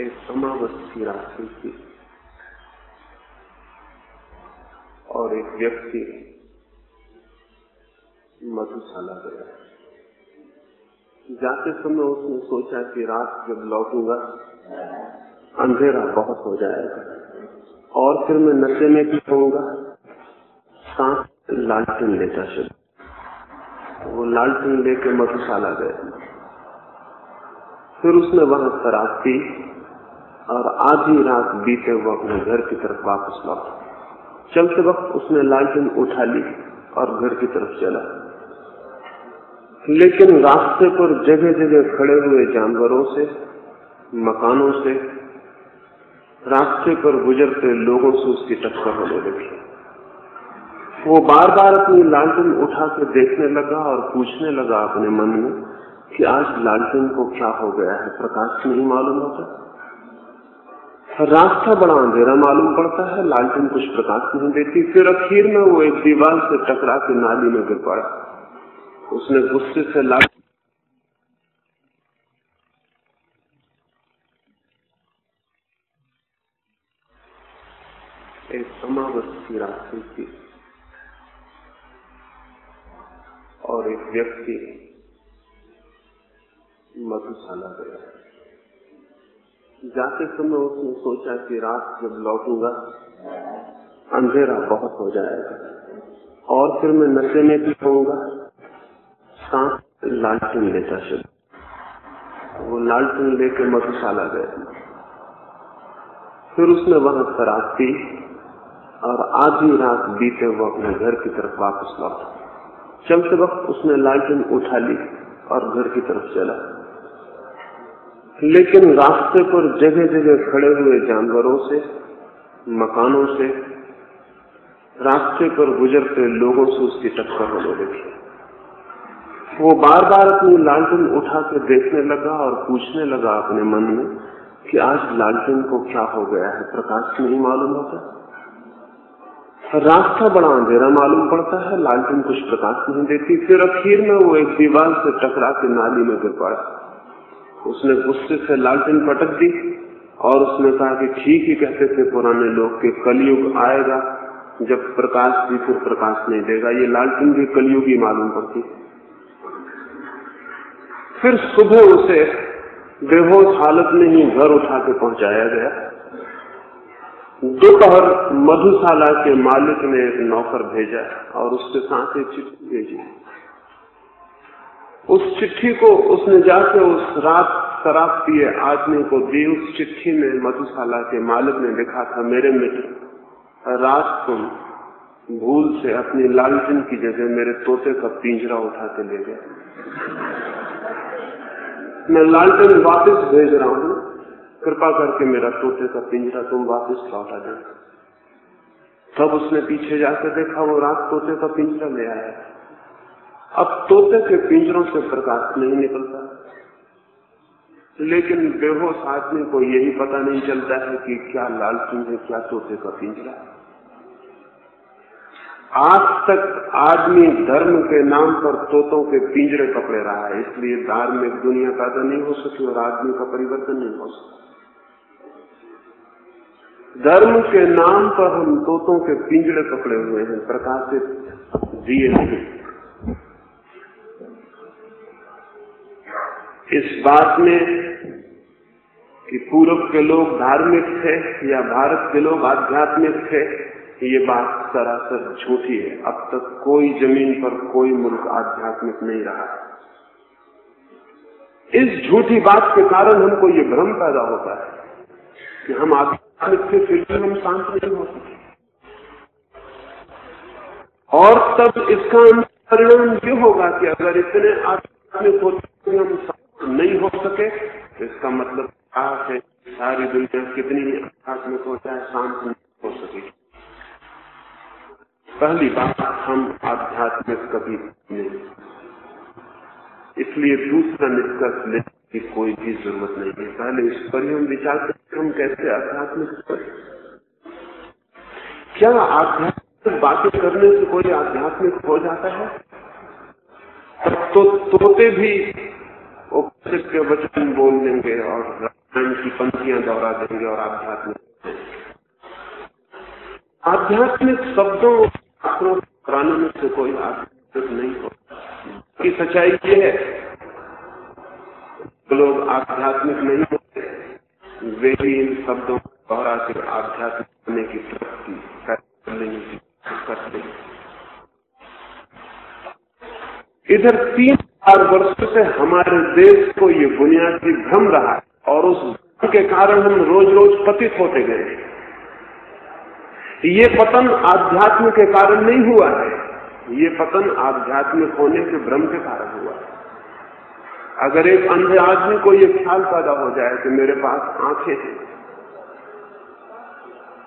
एक अमावस्या रात्रि थी। और एक व्यक्ति मधुशाला गया जाते समय उसने सोचा कि रात जब लौटूँगा, अंधेरा बहुत हो जाएगा। और फिर मैं नशे में भी होऊँगा सांस लालटेन लेता चल वो लालटेन लेके मधुशाला गया फिर उसने वहाँ शराब पी और आधी रात बीते हुए अपने घर की तरफ़ वापस लौटा। चलते वक्त उसने लालटेन उठा ली और घर की तरफ़ चला। लेकिन रास्ते पर जगह जगह खड़े हुए जानवरों से, मकानों से, रास्ते पर गुजरते लोगों से उसकी टक्कर होने लगी। वो बार बार अपनी लालटेन उठा के देखने लगा और पूछने लगा अपने मन में कि आज लालटेन को क्या हो गया है, प्रकाश नहीं मालूम होता। रास्ता बड़ा अंधेरा मालूम पड़ता है, लालटेन कुछ प्रकाश नहीं देती। फिर अखीर में वो एक दीवार से टकरा के नाली में गिर पड़ा। उसने गुस्से से लाल एक अमावस्या रात्रि थी और एक व्यक्ति मधुशाला गया। जाते समय उसने सोचा कि रात जब लौटूँगा, अंधेरा बहुत हो जाएगा। और फिर मैं नशे में भी होऊँगा सांस लालटेन लेता चल वो लालटेन लेके मधुशाला गया। फिर उसने वहाँ शराब पी और आधी रात बीते हुए अपने घर की तरफ़ वापस लौटा। चलते वक्त उसने लालटेन उठा ली और घर की तरफ़ चला। लेकिन रास्ते पर जगह जगह खड़े हुए जानवरों से, मकानों से, रास्ते पर गुजरते लोगों से उसकी टक्कर होने लगी वो बार बार अपनी लालटेन उठा के देखने लगा और पूछने लगा अपने मन में कि आज लालटेन को क्या हो गया है, प्रकाश नहीं मालूम होता। रास्ता बड़ा अंधेरा मालूम पड़ता है, लालटेन कुछ प्रकाश नहीं देती। फिर अखीर में वो एक दीवार से टकरा के नाली में गिर पड़ा। उसने गुस्से से लालटेन पटक दी और उसने कहा कि ठीक ही कहते थे, पुराने लोग कि कलयुग आएगा जब प्रकाश भी फिर प्रकाश नहीं देगा। ये लालटेन भी कलयुग ही मालूम पड़ती। फिर सुबह उसे बेहोश हालत में ही घर उठा के पहुँचाया गया। दोपहर मधुशाला के मालिक ने एक नौकर भेजा और उसके साथ एक चिट्ठी भेजी। उस चिट्ठी को उसने जाके उस रात शराब पिए आदमी को दी। उस चिट्ठी में मधुशाला के मालिक ने लिखा था, मेरे मित्र, रात तुम भूल से अपनी लालटेन की जगह मेरे तोते का पिंजरा उठा के ले गए। मैं लालटेन वापस भेज रहा हूँ। कृपा करके मेरा तोते का पिंजरा तुम वापस लौटा दे। तब उसने पीछे जाकर देखा, वो रात तोते का पिंजरा ले आया। अब तोते के पिंजरों से प्रकाश नहीं निकलता। लेकिन बेहोश आदमी को यही पता नहीं चलता है कि क्या लालटेन है, क्या तोते का पिंजरा आज तक आदमी धर्म के नाम पर तोतों के पिंजरे पकड़े रहा है, इसलिए धार्मिक दुनिया पैदा नहीं हो सकी और आदमी का परिवर्तन नहीं हो सका। धर्म के नाम पर हम तोतों के पिंजरे पकड़े हुए हैं, प्रकाशित दिए नहीं। इस बात में कि पूर्व के लोग धार्मिक थे या भारत के लोग आध्यात्मिक थे, ये बात सरासर झूठी है। अब तक कोई ज़मीन पर कोई मुल्क आध्यात्मिक नहीं रहा। इस झूठी बात के कारण हमको ये भ्रम पैदा होता है कि हम आध्यात्मिक थे, फिर भी हम शांत नहीं हो सके। और तब इसका परिणाम ये होगा कि अगर इतने आध्यात्मिक होते हम नहीं हो सके तो इसका मतलब क्या है, सारी दुनिया कितनी ही आध्यात्मिक हो जाए, शांत नहीं हो सकेगी पहली बात, हम आध्यात्मिक कभी नहीं। इसलिए दूसरा निष्कर्ष लेने की कोई भी ज़रूरत नहीं है। पहले इस पर हम विचार करते हम कैसे आध्यात्मिक कर क्या आध्यात्मिक बातें करने से कोई आध्यात्मिक हो जाता है? तब तो तोते भी उपनिषद के वचन बोल देंगे और रामायण की पंक्तियाँ दोहरा देंगे और आध्यात्मिक आध्यात्मिक शब्दों पुराने में से कोई आध्यात्मिक नहीं होता। की सच्चाई ये है, लोग आध्यात्मिक नहीं होते। वे भी इन शब्दों को दोहरा के आध्यात्मिक होने की प्रवृत्ति करते इधर तीन चार वर्षों से हमारे देश को ये बुनियादी भ्रम रहा है और उस भ्रम के कारण हम रोज रोज पतित होते गए ये पतन आध्यात्म के कारण नहीं हुआ है, ये पतन आध्यात्मिक होने के भ्रम के कारण हुआ है। अगर एक अंधे आदमी को ये ख्याल पैदा हो जाए कि मेरे पास आँखें हैं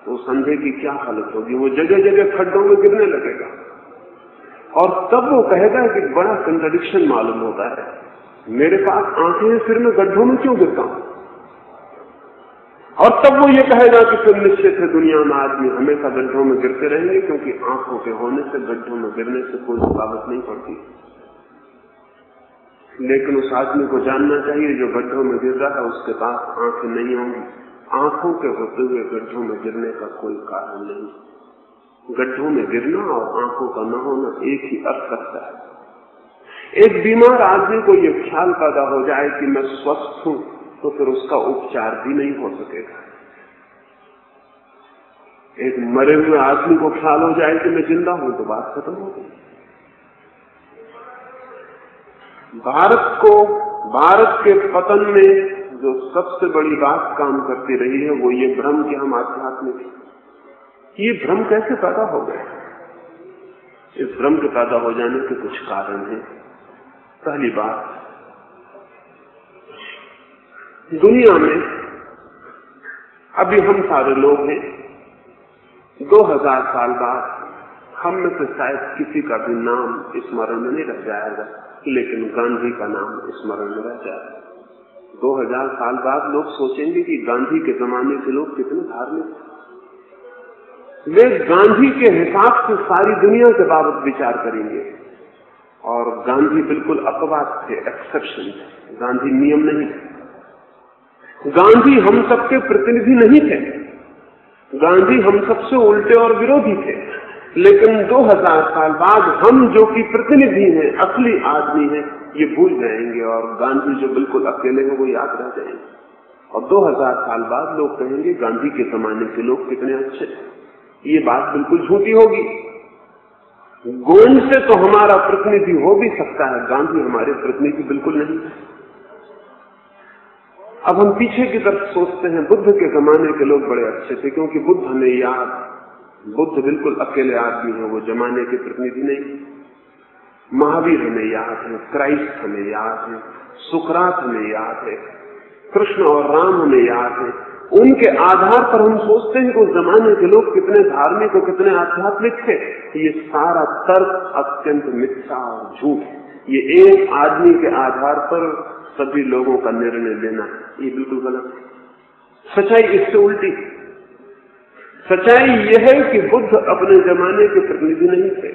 तो उस अंधे की क्या हालत होगी? वो जगह जगह खड्डों में गिरने लगेगा। और तब वो कहेगा कि बड़ा कंट्रडिक्शन मालूम होता है। मेरे पास आँखें हैं फिर मैं गड्ढों में क्यों गिरता हूँ? और तब वो ये कहेगा कि फिर निश्चित है, दुनिया में आदमी हमेशा गड्ढों में गिरते रहेंगे, क्योंकि आँखों के होने से, गड्ढों में गिरने से कोई रुकावट नहीं पड़ती। लेकिन उस आदमी को जानना चाहिए, जो गड्ढों में गिर रहा है, उसके पास आँखें नहीं होंगी। आँखों के होते हुए गड्ढों में गिरने का कोई कारण नहीं। गड्ढों में गिरना और आँखों का न होना एक ही अर्थ रखता है। एक बीमार आदमी को यह ख्याल पैदा हो जाए कि मैं स्वस्थ हूँ तो फिर उसका उपचार भी नहीं हो सकेगा। एक मरे हुए आदमी को ख्याल हो जाए कि मैं ज़िंदा हूँ तो बात खत्म हो गई। भारत को, भारत के पतन में जो सबसे बड़ी बात काम करती रही है, वो ये भ्रम कि हम आध्यात्मिक ये भ्रम कैसे पैदा हो गए? इस भ्रम के पैदा हो जाने के कुछ कारण हैं। पहली बात, दुनिया में अभी हम सारे लोग हैं। 2000 साल बाद हम में से शायद किसी का भी नाम स्मरण में नहीं रह जाएगा, लेकिन गांधी का नाम स्मरण में रह जाएगा। 2000 साल बाद लोग सोचेंगे कि गांधी के जमाने के लोग कितने धार्मिक वे गांधी के हिसाब से सारी दुनिया के बाबत विचार करेंगे। और गांधी बिल्कुल अपवाद थे एक्सेप्शन थे। गांधी नियम नहीं थे। गांधी हम सबके प्रतिनिधि नहीं थे। गांधी हम सबसे उल्टे और विरोधी थे। लेकिन 2000 साल बाद हम जो कि प्रतिनिधि हैं, असली आदमी हैं, ये भूल जाएँगे और गांधी जो बिल्कुल अकेले हैं, वो याद रह जाएँगे। और 2000 साल बाद लोग कहेंगे, गांधी के जमाने के लोग कितने अच्छे ये बात बिल्कुल झूठी होगी। गोंड से तो हमारा प्रतिनिधि हो भी सकता है, गांधी हमारे प्रतिनिधि बिल्कुल नहीं। अब हम पीछे की तरफ़ सोचते हैं, बुद्ध के जमाने के लोग बड़े अच्छे थे, क्योंकि बुद्ध हमें याद, बुद्ध बिल्कुल अकेले आदमी है, वो जमाने के प्रतिनिधि नहीं। महावीर हमें याद है, क्राइस्ट हमें याद है, सुकरात हमें याद है, कृष्ण और राम हमें याद है। उनके आधार पर हम सोचते हैं कि उस जमाने के लोग कितने धार्मिक और कितने आध्यात्मिक थे। ये सारा तर्क अत्यंत मिथ्या और झूठ ये एक आदमी के आधार पर सभी लोगों का निर्णय लेना ये बिल्कुल गलत है। सच्चाई इससे उल्टी सच्चाई यह है कि बुद्ध अपने जमाने के प्रतिनिधि नहीं थे।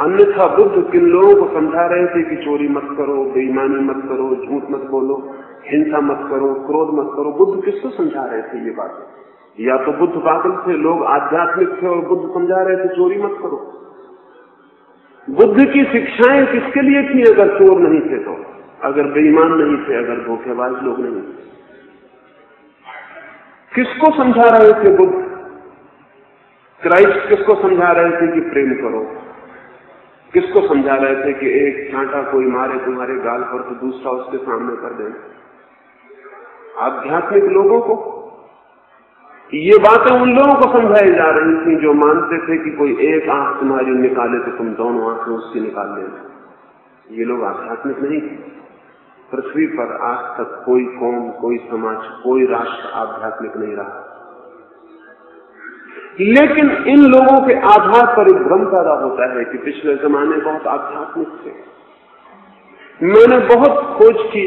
अन्यथा बुद्ध किन लोगों को समझा रहे थे कि चोरी मत करो, बेईमानी मत करो, झूठ मत बोलो। हिंसा मत करो, क्रोध मत करो। बुद्ध किसको समझा रहे थे ये बातें? या तो बुद्ध पागल थे, लोग आध्यात्मिक थे और बुद्ध समझा रहे थे, चोरी मत करो। बुद्ध की शिक्षाएँ किसके लिए थी अगर चोर नहीं थे तो? अगर बेईमान नहीं थे, अगर धोखेबाज लोग नहीं थे। किसको समझा रहे थे बुद्ध? क्राइस्ट किसको समझा रहे थे कि प्रेम करो? किसको समझा रहे थे कि एक छांटा कोई मारे, तुम्हारे गाल पर तो दूसरा उसके सामने कर देना आध्यात्मिक लोगों को। ये बातें उन लोगों को समझाई जा रही थी जो मानते थे कि कोई एक आँख तुम्हारी निकाले तो तुम दोनों आँखें उसकी निकाल लेना ये लोग आध्यात्मिक नहीं थे। पृथ्वी पर आज तक कोई कौम, कोई समाज, कोई राष्ट्र आध्यात्मिक नहीं रहा। लेकिन इन लोगों के आधार पर एक भ्रम पैदा होता है कि पिछले जमाने बहुत आध्यात्मिक थे। मैंने बहुत खोज की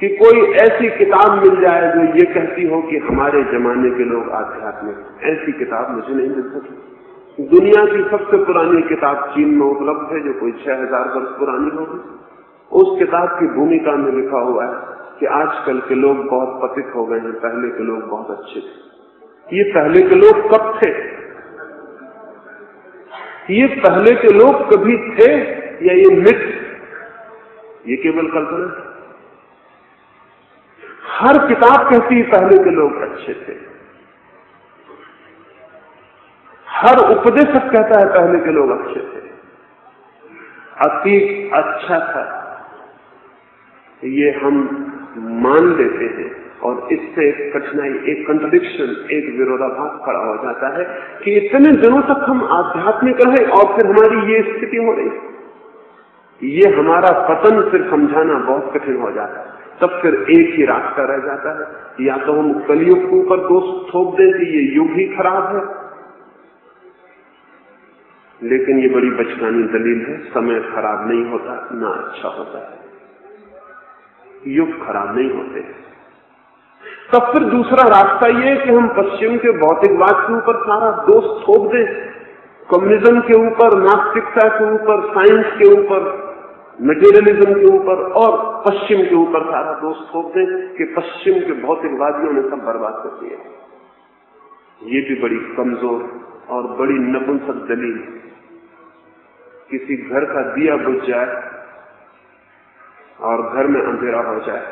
कि कोई ऐसी किताब मिल जाए जो ये कहती हो कि हमारे जमाने के लोग आध्यात्मिक ऐसी किताब मुझे नहीं मिल सकी दुनिया की सबसे पुरानी किताब चीन में उपलब्ध है, जो कोई छह हज़ार वर्ष पुरानी होगी। उस किताब की भूमिका में लिखा हुआ है कि आजकल के लोग बहुत पतित हो गए हैं, पहले के लोग बहुत अच्छे थे। ये पहले के लोग कब थे? ये पहले के लोग कभी थे या ये मिथ ये केवल कल्पना है। हर किताब कहती है, पहले के लोग अच्छे थे। हर उपदेशक कहता है, पहले के लोग अच्छे थे। अतीत अच्छा था। ये हम मान लेते हैं और इससे एक कठिनाई, एक कंट्रडिक्शन एक विरोधाभास खड़ा हो जाता है कि इतने दिनों तक हम आध्यात्मिक रहे और फिर हमारी ये स्थिति हो रही। ये हमारा पतन फिर समझाना बहुत कठिन हो जाता है। तब फिर एक ही रास्ता रह जाता है। या तो हम कलयुग के ऊपर दोष थोप दें कि ये युग ही खराब है। लेकिन ये बड़ी बचकानी दलील है, समय खराब नहीं होता, ना अच्छा होता है। युग खराब नहीं होते तब फिर दूसरा रास्ता ये कि हम पश्चिम के भौतिकवाद के ऊपर सारा दोष थोप दें। कम्युनिज्म के ऊपर, नास्तिकता के ऊपर, साइंस के ऊपर मटेरियलिज्म के ऊपर और पश्चिम के ऊपर सारा दोष थोप दें कि पश्चिम के भौतिकवादियों ने सब बर्बाद कर दिया ये भी बड़ी कमज़ोर और बड़ी नपुंसक दलील किसी घर का दिया बुझ जाए और घर में अंधेरा हो जाए।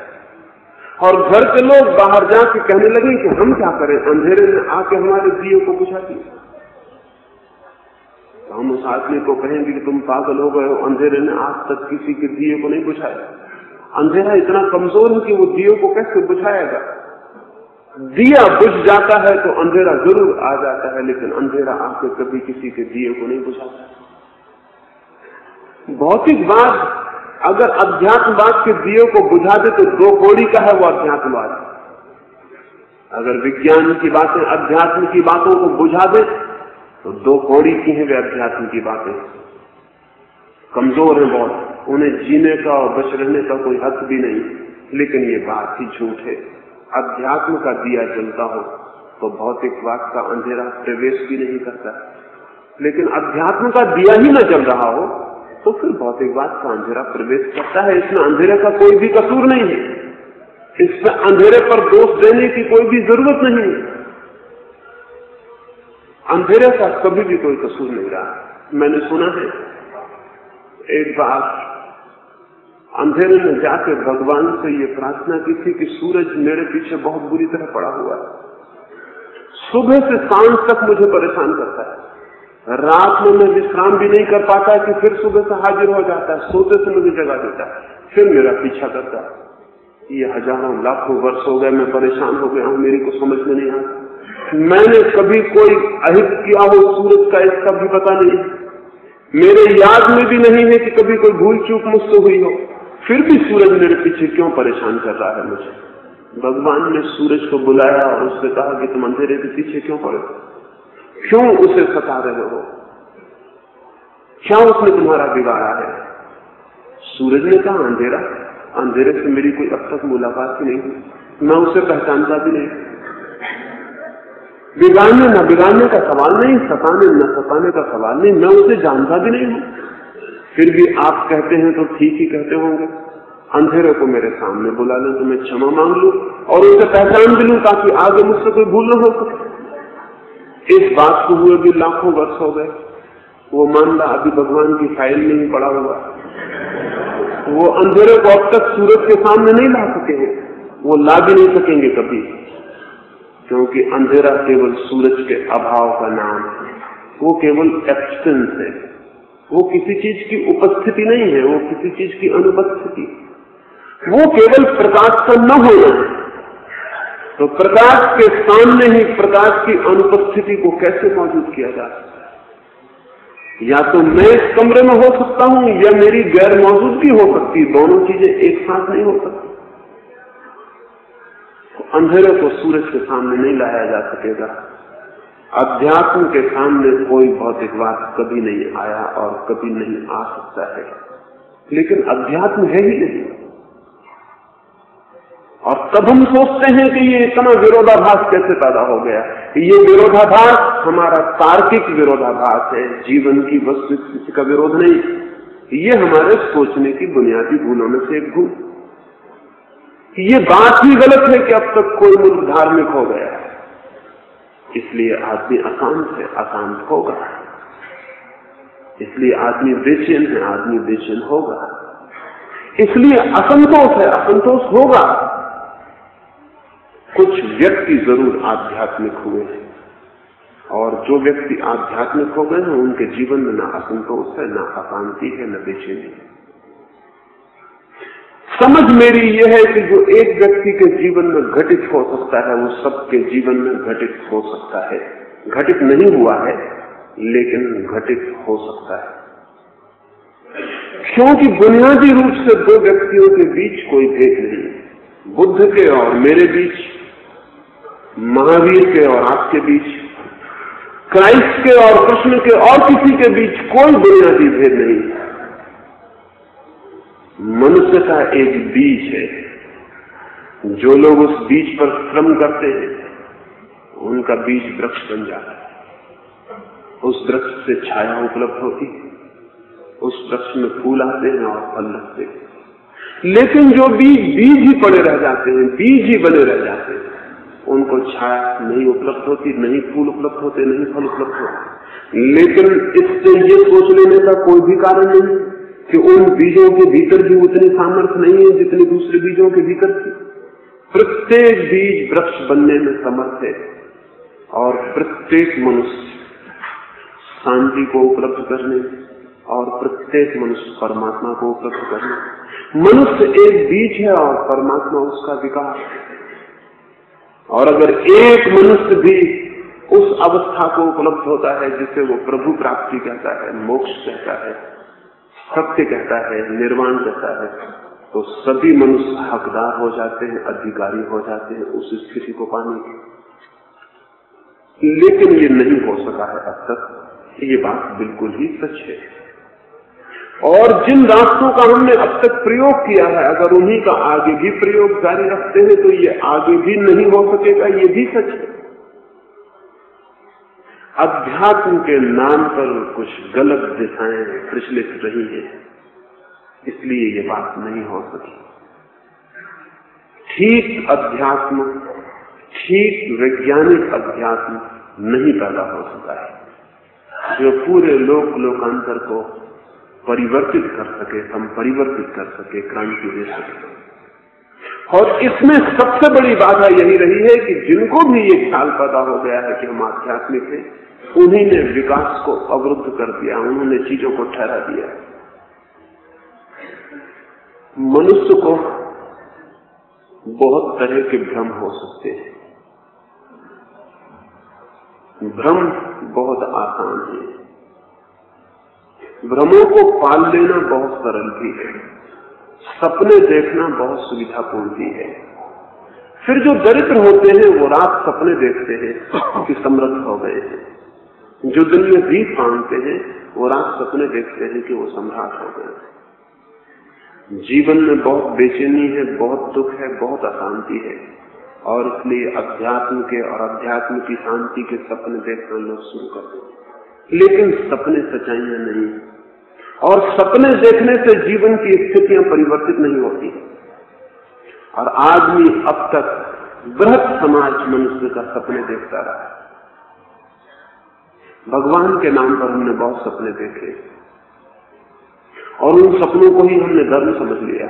और घर के लोग बाहर जाके कहने लगे कि हम क्या करें? अंधेरे में आके हमारे दिए को बुझा तो हम उस आदमी को कहेंगे कि तुम पागल हो गए अंधेरे ने आज तक किसी के दिए को नहीं बुझाया। अंधेरा इतना कमज़ोर है कि वो दियो को कैसे बुझाएगा? दिया बुझ जाता है तो अंधेरा ज़रूर आ जाता है, लेकिन अंधेरा आके कभी किसी के दिए को नहीं बुझाता। भौतिकवाद, अगर अध्यात्मवाद के दियो को बुझा दे तो दो कोड़ी का है वो अध्यात्मवाद। अगर विज्ञान की बातें, अध्यात्म की बातों को बुझा दे तो दो कौड़ी की है वे अध्यात्म की बातें। कमज़ोर है बहुत। उन्हें जीने का और बच रहने का कोई हक भी नहीं। लेकिन ये बात ही झूठ है। अध्यात्म का दिया जलता हो तो भौतिकवाद का अंधेरा प्रवेश भी नहीं करता। लेकिन अध्यात्म का दिया ही न जल रहा हो तो फिर भौतिकवाद का अंधेरा प्रवेश करता है। इसमें अंधेरे का कोई भी कसूर नहीं है। इसमें अंधेरे पर दोष देने की कोई भी ज़रूरत नहीं है। अंधेरे का कभी भी कोई कसूर नहीं रहा। मैंने सुना है, एक बार अंधेरे में जाकर भगवान से ये प्रार्थना की थी कि सूरज मेरे पीछे बहुत बुरी तरह पड़ा हुआ है। सुबह से साँझ तक मुझे परेशान करता है। रात में मैं विश्राम भी नहीं कर पाता कि फिर सुबह से हाजिर हो जाता है, सोते से मुझे जगा देता है, फिर मेरा पीछा करता है। ये हज़ारों, लाखों वर्ष हो गए, मैं परेशान हो गया हूँ, मेरी को समझ में नहीं आता। मैंने कभी कोई अहित किया हो सूरज का, इसका भी पता नहीं। मेरे याद में भी नहीं है कि कभी कोई भूल चूक मुझसे हुई हो। फिर भी सूरज मेरे पीछे क्यों परेशान कर रहा है मुझे? भगवान ने सूरज को बुलाया और उससे कहा कि तुम अंधेरे के पीछे क्यों पड़े क्यों उसे सता रहे हो? क्या उसने तुम्हारा बिगाड़ा है? सूरज ने कहा, अंधेरा? अंधेरे से मेरी कोई अब तक मुलाकात ही नहीं हुई। मैं उसे पहचानता भी नहीं। बिगाड़ने न बिगाड़ने का सवाल नहीं, सताने न सताने का सवाल नहीं, मैं उसे जानता भी नहीं हूँ। फिर भी आप कहते हैं तो ठीक ही कहते होंगे। अंधेरे को मेरे सामने बुला लें तो मैं क्षमा मांग लू और उसे पहचान भी लू ताकि आगे मुझसे कोई भूल न हो सके। इस बात को हुए भी लाखों वर्ष हो गए। वो मामला अभी भगवान की फ़ाइल में ही पड़ा हुआ वो अंधेरे को अब तक सूरज के सामने नहीं ला सके वो ला भी नहीं सकेंगे कभी। क्योंकि अंधेरा केवल सूरज के अभाव का नाम है। वो केवल एब्सेंस है। वो किसी चीज़ की उपस्थिति नहीं है, वो किसी चीज़ की अनुपस्थिति। वो केवल प्रकाश का न होना है। तो प्रकाश के सामने ही प्रकाश की अनुपस्थिति को कैसे मौजूद किया जा सकता है? या तो मैं इस कमरे में हो सकता हूँ, या मेरी गैर मौजूदगी हो सकती दोनों चीज़ें एक साथ नहीं हो सकती। अंधेरे को सूरज के सामने नहीं लाया जा सकेगा। अध्यात्म के सामने कोई भौतिकवाद कभी नहीं आया और कभी नहीं आ सकता है। लेकिन अध्यात्म है ही नहीं। और तब हम सोचते हैं कि ये इतना विरोधाभास कैसे पैदा हो गया? ये विरोधाभास हमारा तार्किक विरोधाभास है, जीवन की वस्तु का विरोध नहीं। ये हमारे सोचने की बुनियादी भूलों में से एक भूल। ये बात ही गलत है कि अब तक कोई मुल्क धार्मिक हो गया इसलिए आदमी अशांत है अशांत होगा। इसलिए आदमी बेचैन है, आदमी बेचैन होगा। इसलिए असंतोष है, असंतोष होगा। कुछ व्यक्ति ज़रूर आध्यात्मिक हुए हैं। और जो व्यक्ति आध्यात्मिक हो गए हैं, उनके जीवन में ना असंतोष है, ना अशांति है, न बेचैनी है। समझ मेरी यह है कि जो एक व्यक्ति के जीवन में घटित हो सकता है, वो सबके जीवन में घटित हो सकता है। घटित नहीं हुआ है, लेकिन घटित हो सकता है। क्योंकि बुनियादी रूप से दो व्यक्तियों के बीच कोई भेद नहीं। बुद्ध के और मेरे बीच, महावीर के और आपके बीच, क्राइस्ट के और कृष्ण के और किसी के बीच कोई बुनियादी भेद नहीं। मनुष्य का एक बीज है। जो लोग उस बीज पर श्रम करते हैं, उनका बीज वृक्ष बन जाता है। उस वृक्ष से छाया उपलब्ध होती है। उस वृक्ष में फूल आते हैं और फल लगते हैं। लेकिन जो बीज बीज ही पड़े रह जाते हैं, बीज ही बने रह जाते हैं, उनको छाया नहीं उपलब्ध होती, नहीं फूल उपलब्ध होते, नहीं फल उपलब्ध होते। लेकिन इससे ये सोच लेने का कोई भी कारण नहीं। कि उन बीजों के भीतर भी उतनी सामर्थ्य नहीं है जितनी दूसरे बीजों के भीतर थी। प्रत्येक बीज वृक्ष बनने में समर्थ है और प्रत्येक मनुष्य शांति को उपलब्ध करने और प्रत्येक मनुष्य परमात्मा को उपलब्ध करने। मनुष्य एक बीज है और परमात्मा उसका विकास और अगर एक मनुष्य भी उस अवस्था को उपलब्ध होता है जिसे वो प्रभु प्राप्ति कहता है, मोक्ष कहता है सत्य कहता है, निर्वाण कहता है तो सभी मनुष्य हकदार हो जाते हैं, अधिकारी हो जाते हैं, उस स्थिति को पाने की लेकिन ये नहीं हो सका है अब तक। ये बात बिल्कुल ही सच है। और जिन रास्तों का हमने अब तक प्रयोग किया है, अगर उन्हीं का आगे भी प्रयोग जारी रखते हैं तो ये आगे भी नहीं हो सकेगा, ये भी सच है। अध्यात्म के नाम पर कुछ गलत दिशाएँ प्रचलित रही है। इसलिए ये बात नहीं हो सकी। ठीक अध्यात्म, ठीक वैज्ञानिक अध्यात्म नहीं पैदा हो सका है, जो पूरे लोक लोकांतर को परिवर्तित कर सके हम परिवर्तित कर सके, क्रांति दे सके। और इसमें सबसे बड़ी बाधा यही रही है कि जिनको भी ये ख्याल पैदा हो गया है कि हम आध्यात्मिक हैं उन्हीं ने विकास को अवरुद्ध कर दिया, उन्होंने चीज़ों को ठहरा दिया। मनुष्य को बहुत तरह के भ्रम हो सकते हैं। भ्रम बहुत आसान है। भ्रमों को पाल लेना बहुत सरल भी है। सपने देखना बहुत सुविधापूर्ण भी है। फिर जो दरिद्र होते हैं, वो रात सपने देखते हैं कि समृद्ध हो गए हैं। जो दिन में भीख मांगते हैं, वो रात सपने देखते हैं कि वो सम्राट हो गए। जीवन में बहुत बेचैनी है, बहुत दुख है, बहुत अशांति है। और इसलिए अध्यात्म के और अध्यात्म की शांति के सपने देखना लोग शुरू कर देते लेकिन सपने सच्चाइयाँ नहीं और सपने देखने से जीवन की स्थितियाँ परिवर्तित नहीं होती। और आदमी अब तक बृहद समाज मनुष्य का सपने देखता रहा भगवान के नाम पर हमने बहुत सपने देखे। और उन सपनों को ही हमने धर्म समझ लिया।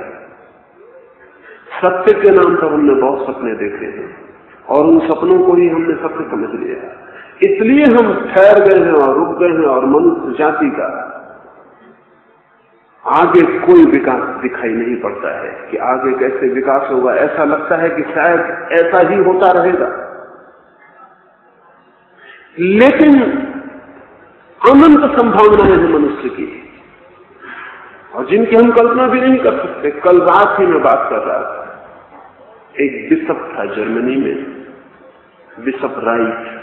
सत्य के नाम पर हमने बहुत सपने देखे हैं और उन सपनों को ही हमने सत्य समझ लिया। इसलिए हम ठहर गए हैं और रुक गए हैं और मनुष्य जाति का आगे कोई विकास दिखाई नहीं पड़ता है कि आगे कैसे विकास होगा। ऐसा लगता है कि शायद ऐसा ही होता रहेगा। लेकिन अनंत संभावनाएँ हैं मनुष्य की और जिनकी हम कल्पना भी नहीं कर सकते, कल रात ही मैं बात कर रहा था। एक बिशप था जर्मनी में, बिशप राइट।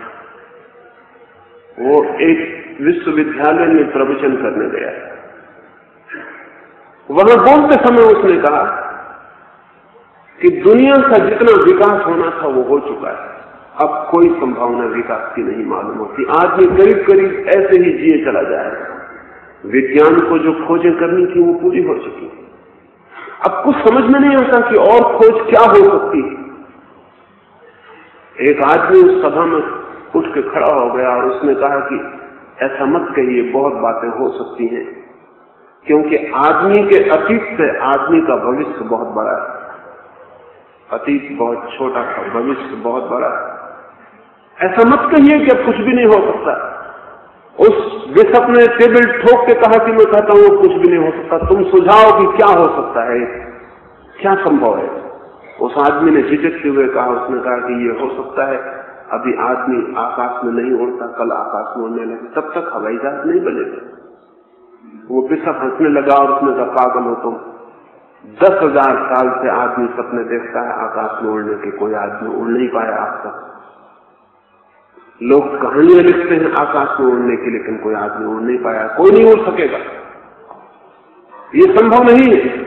वो एक विश्वविद्यालय में प्रवचन करने गया वहाँ बोलते समय उसने कहा कि दुनिया का जितना विकास होना था वो हो चुका है। अब कोई संभावना विकास की नहीं मालूम होती। आदमी करीब करीब ऐसे ही जिए चला जाए विज्ञान को जो खोजें करनी थी, वो पूरी हो चुकी। अब कुछ समझ में नहीं आता कि और खोज क्या हो सकती है। एक आदमी उस सभा में उठ के खड़ा हो गया और उसने कहा कि ऐसा मत कहिए, बहुत बातें हो सकती हैं। क्योंकि आदमी के अतीत से आदमी का भविष्य बहुत बड़ा है। अतीत बहुत छोटा था, भविष्य बहुत बड़ा है। ऐसा मत कहिए कि अब कुछ भी नहीं हो सकता। उस बिशप ने टेबल ठोक के कहा कि मैं कहता हूँ कुछ भी नहीं हो सकता। तुम सुझाव कि क्या हो सकता है? क्या संभव है? उस आदमी ने झिझकते हुए कहा, उसने कहा कि ये हो सकता है। अभी आदमी आकाश में नहीं उड़ता, कल आकाश में उड़ने लगे। तब तक हवाई जहाज़ नहीं बनेगा। वो बिशप हंसने लगा और उसने कहा, पागल हो तुम। दस हज़ार साल से आदमी सपने देखता है, आकाश में उड़ने के। कोई आदमी उड़ नहीं पाया आज तक। लोग कहानियाँ लिखते हैं, आकाश में उड़ने की लेकिन कोई आदमी उड़ नहीं पाया, कोई नहीं उड़ सकेगा। ये संभव नहीं है।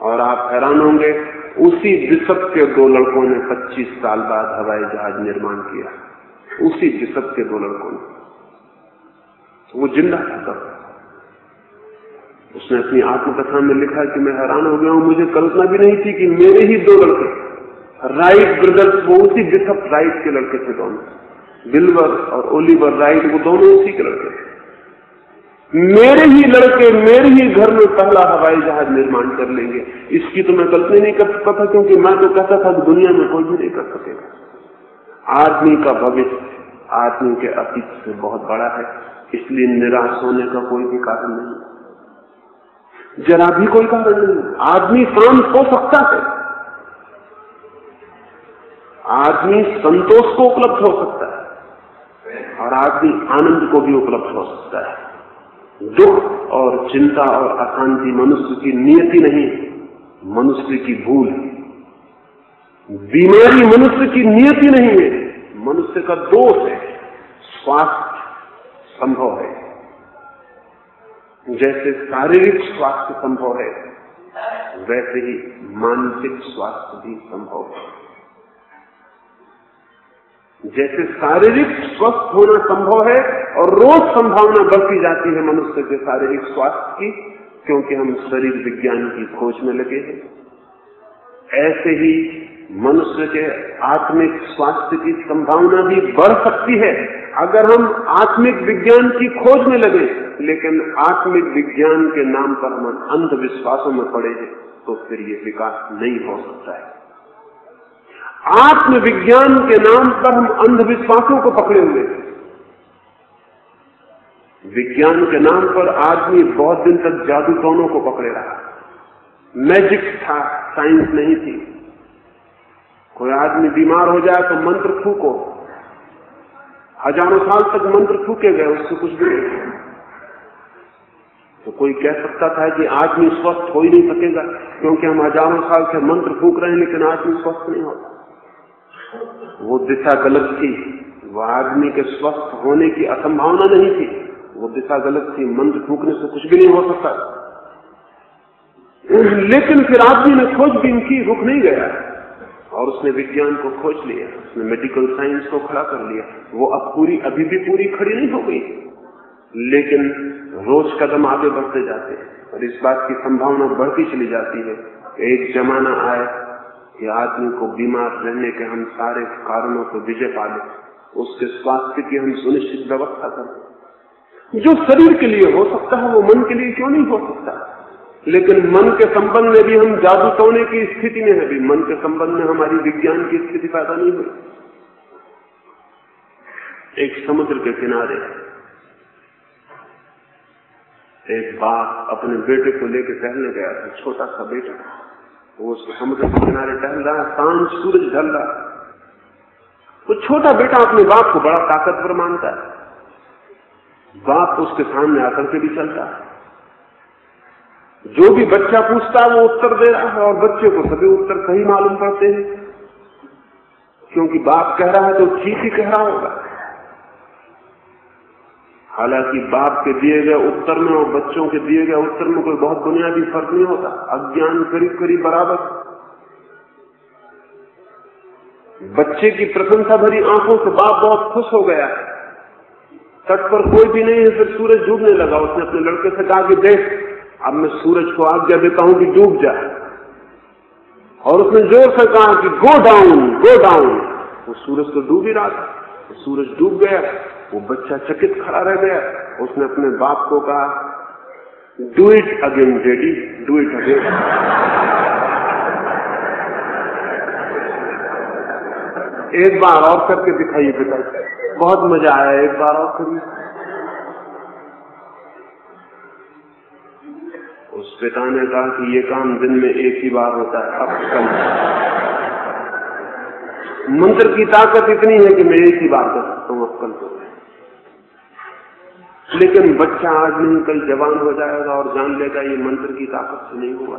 और आप हैरान होंगे, उसी बिशप के दो लड़कों ने 25 साल बाद हवाई जहाज़ निर्माण किया। उसी बिशप के दो लड़कों ने। वो ज़िंदा था तब। उसने अपनी आत्मकथा में लिखा कि मैं हैरान हो गया हूँ, मुझे कल्पना भी नहीं थी कि मेरे ही दो लड़के राइट ब्रदर्स वो उसी बिशप राइट के लड़के थे दोनों? बिल्वर और ओलिवर राइट वो दोनों उसी के लड़के थे। मेरे ही लड़के, मेरे ही घर में पहला हवाई जहाज़ निर्माण कर लेंगे। इसकी तो मैं कल्पना नहीं कर सकता था क्योंकि मैं तो कहता था कि दुनिया में कोई भी नहीं कर सकेगा। आदमी का भविष्य, आदमी के अतीत से बहुत बड़ा है, इसलिए निराश होने का कोई भी कारण नहीं। जरा भी कोई कारण नहीं। आदमी शांत हो सकता है। आदमी संतोष को उपलब्ध हो सकता है और आदमी आनंद को भी उपलब्ध हो सकता है। दुख और चिंता और अशांति मनुष्य की नियति नहीं, मनुष्य की भूल। बीमारी मनुष्य की नियति नहीं है, मनुष्य का दोष है, स्वास्थ्य संभव है। जैसे शारीरिक स्वास्थ्य संभव है, वैसे ही मानसिक स्वास्थ्य भी संभव है। जैसे शारीरिक स्वस्थ होना संभव है और रोज संभावना बढ़ती जाती है मनुष्य के शारीरिक स्वास्थ्य की, क्योंकि हम शरीर विज्ञान की खोज में लगे हैं। ऐसे ही मनुष्य के आत्मिक स्वास्थ्य की संभावना भी बढ़ सकती है। अगर हम आत्मिक विज्ञान की खोज में लगे, लेकिन आत्मिक विज्ञान के नाम पर हम अंधविश्वासों में पड़े हैं तो फिर ये विकास नहीं हो सकता है। आत्मविज्ञान के नाम पर हम अंधविश्वासों को पकड़े हुए विज्ञान के नाम पर आदमी बहुत दिन तक जादू टोनों को पकड़े रहा। मैजिक था, साइंस नहीं थी। कोई आदमी बीमार हो जाए तो मंत्र फूको। हज़ारों साल तक मंत्र फूके गए, उससे कुछ भी नहीं। तो कोई कह सकता था कि आदमी स्वस्थ हो ही नहीं सकेगा, क्योंकि हम हज़ारों साल से मंत्र फूक रहे हैं, लेकिन आदमी स्वस्थ नहीं होता। वो दिशा गलत थी, वो आदमी के स्वस्थ होने की असंभावना नहीं थी, वो दिशा गलत थी मंत्र फूकने से कुछ भी नहीं हो सकता। लेकिन फिर आदमी ने खोजबीन की रुक नहीं गया। और उसने विज्ञान को खोज लिया, उसने मेडिकल साइंस को खड़ा कर लिया। वो अब पूरी, अभी भी पूरी खड़ी नहीं हो गई। लेकिन रोज कदम आगे बढ़ते जाते हैं और इस बात की संभावना बढ़ती चली जाती है। एक जमाना आए कि आदमी को बीमार रहने के हम सारे कारणों को विजय पाले। उसके स्वास्थ्य की हम सुनिश्चित व्यवस्था करें। जो शरीर के लिए हो सकता है, वो मन के लिए क्यों नहीं हो सकता? लेकिन मन के संबंध में भी हम जादू टोने की स्थिति में है भी। मन के संबंध में हमारी विज्ञान की स्थिति पैदा नहीं हुई। एक समुद्र के किनारे एक बाप अपने बेटे को लेकर टहलने गया था, छोटा सा बेटा। वो समुद्र के किनारे टहल रहा साँझ, सूरज ढल रहा वो छोटा बेटा अपने बाप को बड़ा ताकतवर मानता है। बाप उसके सामने आकर के भी चलता है। जो भी बच्चा पूछता है, वो उत्तर दे रहा है और बच्चे को सभी उत्तर सही मालूम पड़ते हैं। क्योंकि बाप कह रहा है तो ठीक ही कह रहा होगा। हालाँकि बाप के दिए गए उत्तर में और बच्चों के दिए गए उत्तर में कोई बहुत बुनियादी फ़र्क नहीं होता। अज्ञान करीब करीब बराबर। बच्चे की प्रशंसा भरी आँखों से बाप बहुत खुश हो गया। तट पर कोई भी नहीं है, फिर सूरज डूबने लगा। उसने अपने लड़के से कहा कि देख, अब मैं सूरज को आज्ञा देता हूँ कि डूब जाए। और उसने ज़ोर से कहा कि गो डाउन गो डाउन। वो सूरज तो डूब ही रहा था। सूरज डूब गया। वो बच्चा चकित खड़ा रह गया। उसने अपने बाप को कहा do it again daddy do it again एक बार और करके दिखाइए पिता बहुत मज़ा आया एक बार और करिए। उस पिता ने कहा कि ये काम दिन में एक ही बार होता है, अब कल मंत्र की ताकत इतनी है कि मैं एक ही बार कर सकता हूँ अब कल तो लेकिन बच्चा आज नहीं, कल जवान हो जाएगा और जान लेगा ये मंत्र की ताकत से नहीं हुआ।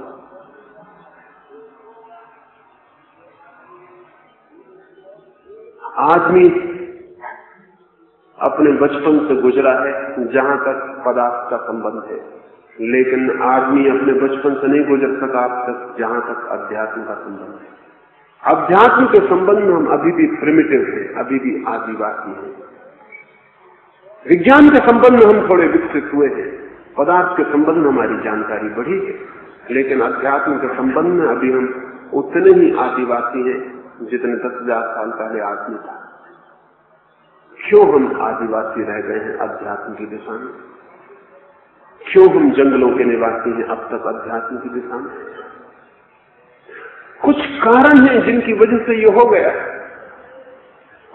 आदमी अपने बचपन से गुजरा है, जहाँ तक पदार्थ का संबंध है। लेकिन आदमी अपने बचपन से नहीं गुजर सका अब तक, जहाँ तक अध्यात्म का संबंध है। अध्यात्म के संबंध में हम अभी भी प्रिमिटिव हैं, अभी भी आदिवासी हैं। विज्ञान के संबंध में हम थोड़े विकसित हुए हैं। पदार्थ के संबंध में हमारी जानकारी बढ़ी है। लेकिन अध्यात्म के संबंध में अभी हम उतने ही आदिवासी हैं, जितने दस हज़ार साल पहले आदमी था। क्यों हम आदिवासी रह गए हैं अध्यात्म की दिशा में? क्यों हम जंगलों के निवासी हैं अब तक अध्यात्म की दिशा में? कुछ कारण हैं जिनकी वजह से ये हो गया।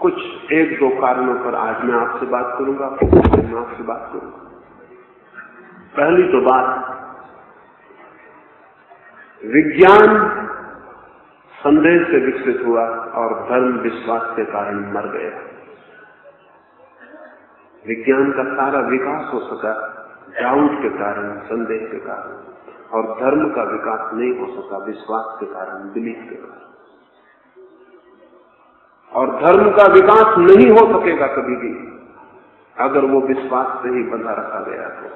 कुछ एक दो कारणों पर आज मैं आपसे बात करूँगा मैं आपसे बात करूँगा। पहली तो बात, विज्ञान संदेह से विकसित हुआ और धर्म विश्वास के कारण मर गया। विज्ञान का सारा विकास हो सका डाउट के कारण संदेह के कारण, और धर्म का विकास नहीं हो सका विश्वास के कारण, बिलीफ के कारण। और धर्म का विकास नहीं हो सकेगा कभी भी, अगर वो विश्वास से ही बंधा रखा गया तो।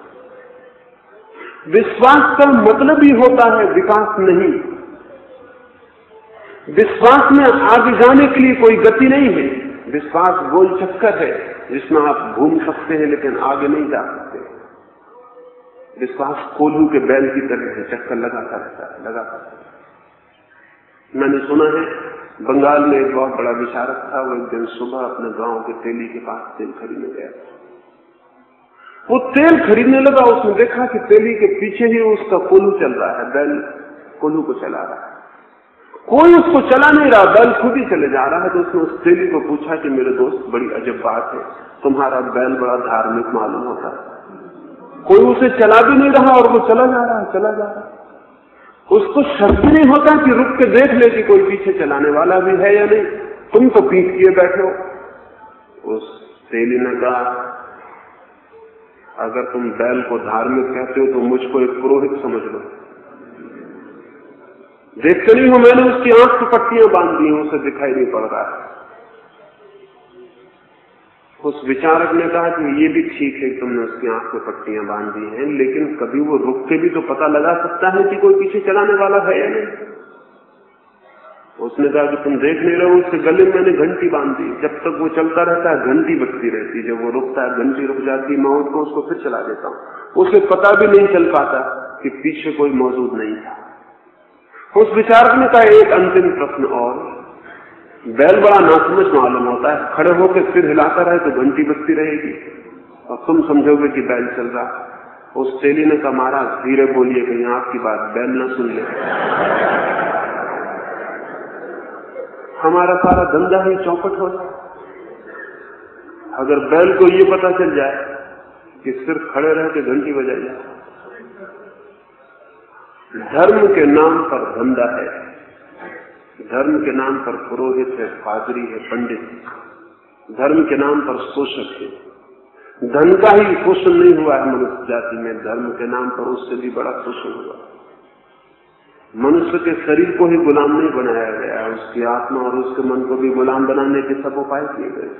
विश्वास का मतलब ही होता है विकास नहीं। विश्वास में आगे जाने के लिए कोई गति नहीं है। विश्वास गोल चक्कर है जिसमें आप घूम सकते हैं लेकिन आगे नहीं जा सकते। विश्वास कोल्हू के बैल की तरह है चक्कर लगाता रहता है, लगाता मैंने सुना है बंगाल में एक बहुत बड़ा विचारक था वो एक दिन सुबह अपने गाँव के तेली के पास तेल खरीदने गया। वो तेल खरीदने लगा, उसने देखा कि तेली के पीछे ही उसका कोल्हू चल रहा है, बैल कोल्हू को चला रहा है। कोई उसको चला नहीं रहा, बैल खुद ही चले जा रहा है तो उसने उस तेली को पूछा कि मेरे दोस्त, बड़ी अजब बात है, तुम्हारा बैल बड़ा धार्मिक मालूम होता। है कोई उसे चला भी नहीं रहा और वो चला जा रहा है, चला जा रहा है। उसको शक भी नहीं होता कि रुक के देख ले कि कोई पीछे चलाने वाला भी है या नहीं। तुम तो पीठ किए बैठे हो। उस सेली ने कहा, अगर तुम बैल को धार्मिक कहते हो तो मुझको एक पुरोहित समझ लो। देखते नहीं हो मैंने उसकी आँख की पट्टियाँ बाँध दी उसे दिखाई नहीं पड़ रहा है। उस विचारक ने कहा कि ये भी ठीक है तुमने उसकी आँख में पट्टियाँ बाँध दी हैं, लेकिन कभी वो रुक के भी तो पता लगा सकता है कि कोई पीछे चलाने वाला है या नहीं। उसने कहा कि तुम देख नहीं रहे हो, उसके गले में मैंने घंटी बाँध। दी जब तक वो चलता रहता है, घंटी बचती रहती जब वो रुकता है, घंटी रुक जाती मैं उसको उसको फिर चला देता हूँ। उसे पता भी नहीं चल पाता कि पीछे कोई मौजूद नहीं था। उस विचारक ने कहा, एक अंतिम प्रश्न और। बैल बड़ा नासमझ मालूम होता है। खड़े होकर सिर हिलाता रहे तो घंटी बजती रहेगी। और तुम समझोगे कि बैल चल रहा। उस तेली ने कहा, महाराज, धीरे बोलिए, कहीं आपकी बात बैल न सुन ले। हमारा सारा धंधा ही चौपट हो जाए। अगर बैल को ये पता चल जाए कि सिर्फ़ खड़े रह के घंटी बजाई जाए। धर्म के नाम पर धंधा है। धर्म के नाम पर पुरोहित है, पादरी है, पंडित। धर्म के नाम पर शोषक है। धन का ही शोषण नहीं हुआ है मनुष्य जाति में। धर्म के नाम पर उससे भी बड़ा शोषण हुआ। मनुष्य के शरीर को ही गुलाम नहीं बनाया गया उसकी आत्मा और उसके मन को भी गुलाम बनाने के सब उपाय किए गए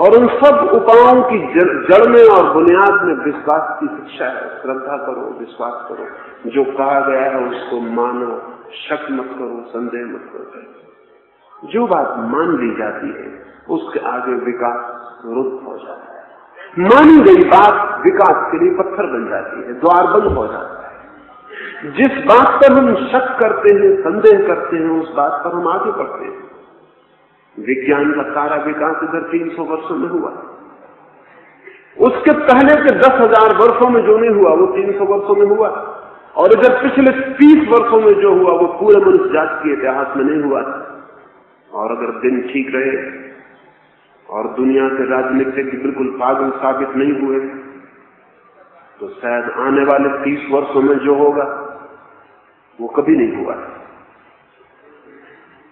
और उन सब उपायों की जड़ में और बुनियाद में विश्वास की शिक्षा है। श्रद्धा करो, विश्वास करो। जो कहा गया है उसको मानो। शक मत करो, संदेह मत करो। जो बात मान ली जाती है, उसके आगे विकास रुद्ध हो जाता है। मानी गई बात विकास के लिए पत्थर बन जाती है, द्वार बंद हो जाता है। जिस बात पर हम शक करते हैं, संदेह करते हैं, उस बात पर हम आगे बढ़ते हैं। विज्ञान का सारा विकास इधर 300 वर्षों में हुआ। उसके पहले के दस हज़ार वर्षों में जो नहीं हुआ, वो 300 वर्षों में हुआ। और अगर पिछले 30 वर्षों में जो हुआ, वो पूरे मनुष्य जाति के इतिहास में नहीं हुआ और अगर दिन ठीक रहे, और दुनिया के राजनीतिक बिल्कुल पागल साबित नहीं हुए तो शायद आने वाले 30 वर्षों में जो होगा, वो कभी नहीं हुआ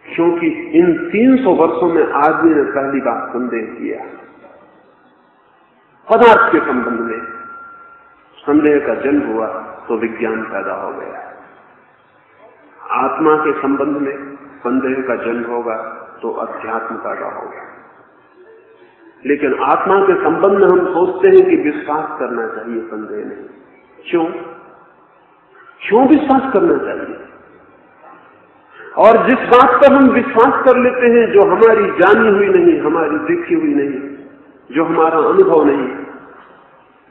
क्योंकि इन 300 वर्षों में आदमी ने पहली बार संदेह किया। पदार्थ के संबंध में संदेह का जन्म हुआ। तो विज्ञान पैदा हो गया आत्मा के संबंध में संदेह का जन्म होगा तो अध्यात्म पैदा होगा लेकिन आत्मा के संबंध में हम सोचते हैं कि विश्वास करना चाहिए संदेह नहीं क्यों? क्यों विश्वास करना चाहिए? और जिस बात पर हम विश्वास कर लेते हैं, जो हमारी जानी हुई नहीं, हमारी देखी हुई नहीं, जो हमारा अनुभव नहीं,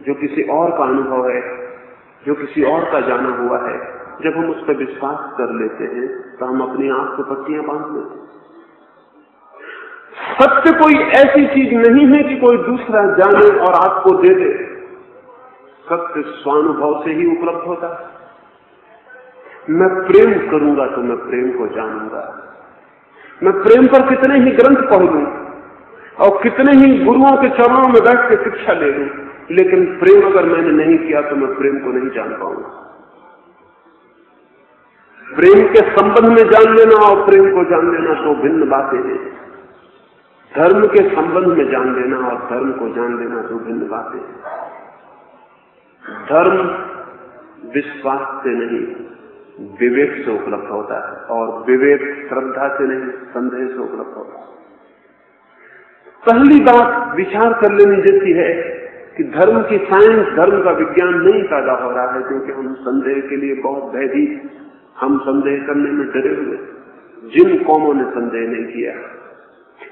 जो किसी और का अनुभव है जो किसी और का जाना हुआ है, जब हम उस पर विश्वास कर लेते हैं तो हम अपनी आँख से पट्टियाँ बाँध लेते हैं। सत्य कोई ऐसी चीज़ नहीं है कि कोई दूसरा जाने और आपको दे दे। सत्य स्वानुभव से ही उपलब्ध होता है। मैं प्रेम करूँगा तो मैं प्रेम को जानूँगा। मैं प्रेम पर कितने ही ग्रंथ पढ़ लू और कितने ही गुरुओं के चरणों में बैठ के शिक्षा ले लू। लेकिन प्रेम अगर मैंने नहीं किया तो मैं प्रेम को नहीं जान पाऊँगा। प्रेम के संबंध में जान लेना और प्रेम को जान लेना तो भिन्न बातें हैं। धर्म के संबंध में जान लेना और धर्म को जान लेना तो भिन्न बातें हैं। धर्म विश्वास से नहीं, विवेक से उपलब्ध होता है और विवेक श्रद्धा से नहीं, संदेह से उपलब्ध होता है। पहली बात विचार कर लेनी जैसी है कि धर्म की साइंस धर्म का विज्ञान नहीं पैदा हो रहा है, क्योंकि हम संदेह के लिए बहुत भयभीत हम संदेह करने में डरे हुए जिन कौमों ने संदेह नहीं किया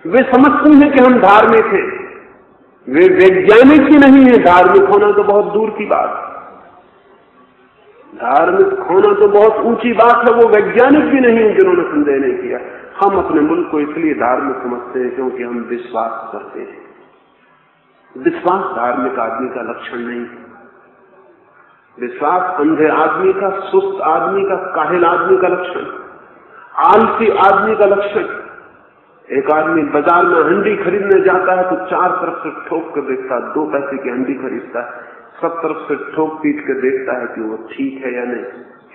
वे समझते हैं कि हम धार्मिक हैं। वे वैज्ञानिक ही नहीं है। धार्मिक होना तो बहुत दूर की बात धार्मिक होना तो बहुत ऊँची बात है। वो वैज्ञानिक भी नहीं है जिन्होंने संदेह नहीं किया। हम अपने मुल्क को इसलिए धार्मिक समझते हैं क्योंकि हम विश्वास करते हैं। विश्वास धार्मिक आदमी का लक्षण नहीं। विश्वास अंधे आदमी का, सुस्त आदमी का, काहिल आदमी का लक्षण। आलसी आदमी का लक्षण। एक आदमी बाज़ार में हंडी खरीदने जाता है तो चार तरफ़ से ठोक कर देखता है, दो पैसे की हंडी खरीदता है। सब तरफ़ से ठोक पीट कर देखता है कि वो ठीक है या नहीं।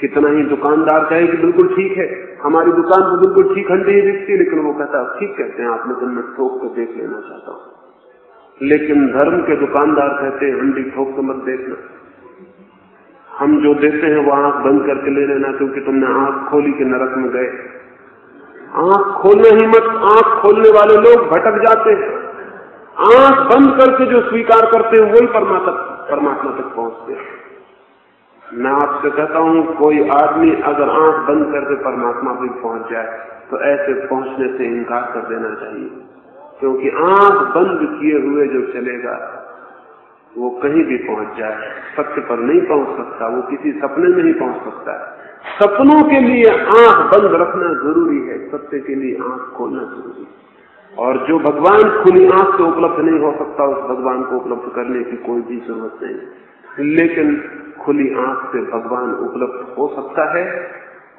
कितना ही दुकानदार कहे कि बिल्कुल ठीक है, हमारी दुकान तो बिल्कुल ठीक हंडी ही दिखती है लेकिन वो कहता है, ठीक कहते हैं आप लेकिन मैं ठोक कर देख लेना चाहता हूँ। लेकिन धर्म के दुकानदार कहते हैं, हंडी ठोक के मत देखना। हम जो देते हैं, वो आँख बंद करके ले लेना, क्योंकि तुमने आँख खोली के नरक में गए। आँख खोलना ही मत, आँख खोलने वाले लोग भटक जाते हैं। आँख बंद करके जो स्वीकार करते हैं, वही परमात्मा परमात्मा तक पहुँचते हैं। मैं आपसे कहता हूँ, कोई आदमी अगर आँख बंद करके परमात्मा भी पहुँच जाए तो ऐसे पहुँचने से इनकार कर देना चाहिए। क्योंकि आँख बंद किए हुए जो चलेगा, वो कहीं भी पहुँच जाए। सत्य पर नहीं पहुँच सकता, वो किसी सपने में नहीं पहुँच सकता सपनों के लिए आँख बंद रखना ज़रूरी है, सत्य के लिए आँख खोलना ज़रूरी है। और जो भगवान खुली आँख से उपलब्ध नहीं हो सकता, उस भगवान को उपलब्ध करने की कोई भी ज़रूरत नहीं। लेकिन खुली आँख से भगवान उपलब्ध हो सकता है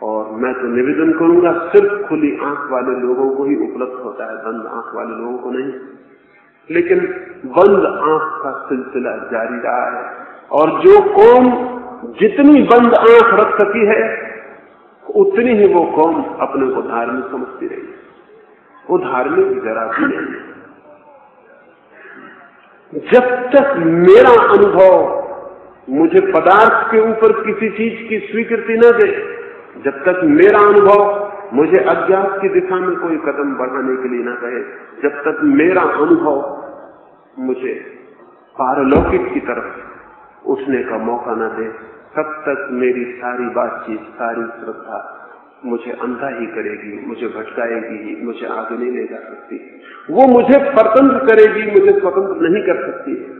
और मैं तो निवेदन करूँगा, सिर्फ़ खुली आँख वाले लोगों को ही उपलब्ध होता है, बंद आँख वाले लोगों को नहीं। लेकिन बंद आँख का सिलसिला जारी रहा है। और जो कौम जितनी बंद आँख रख सकी है, उतनी ही वो कौम अपने को धार्मिक समझती रही वो धार्मिक जरा भी नहीं जब तक मेरा अनुभव मुझे पदार्थ के ऊपर किसी चीज़ की स्वीकृति न दे जब तक मेरा अनुभव मुझे अज्ञात की दिशा में कोई कदम बढ़ाने के लिए ना कहे, जब तक मेरा अनुभव मुझे पारलौकिक की तरफ़ उठने का मौका न दे, तब तक मेरी सारी बातचीत, सारी श्रद्धा मुझे अंधा ही करेगी, मुझे भटकाएगी मुझे आगे नहीं ले जा सकती। वो मुझे स्वतंत्र करेगी, मुझे स्वतंत्र नहीं कर सकती।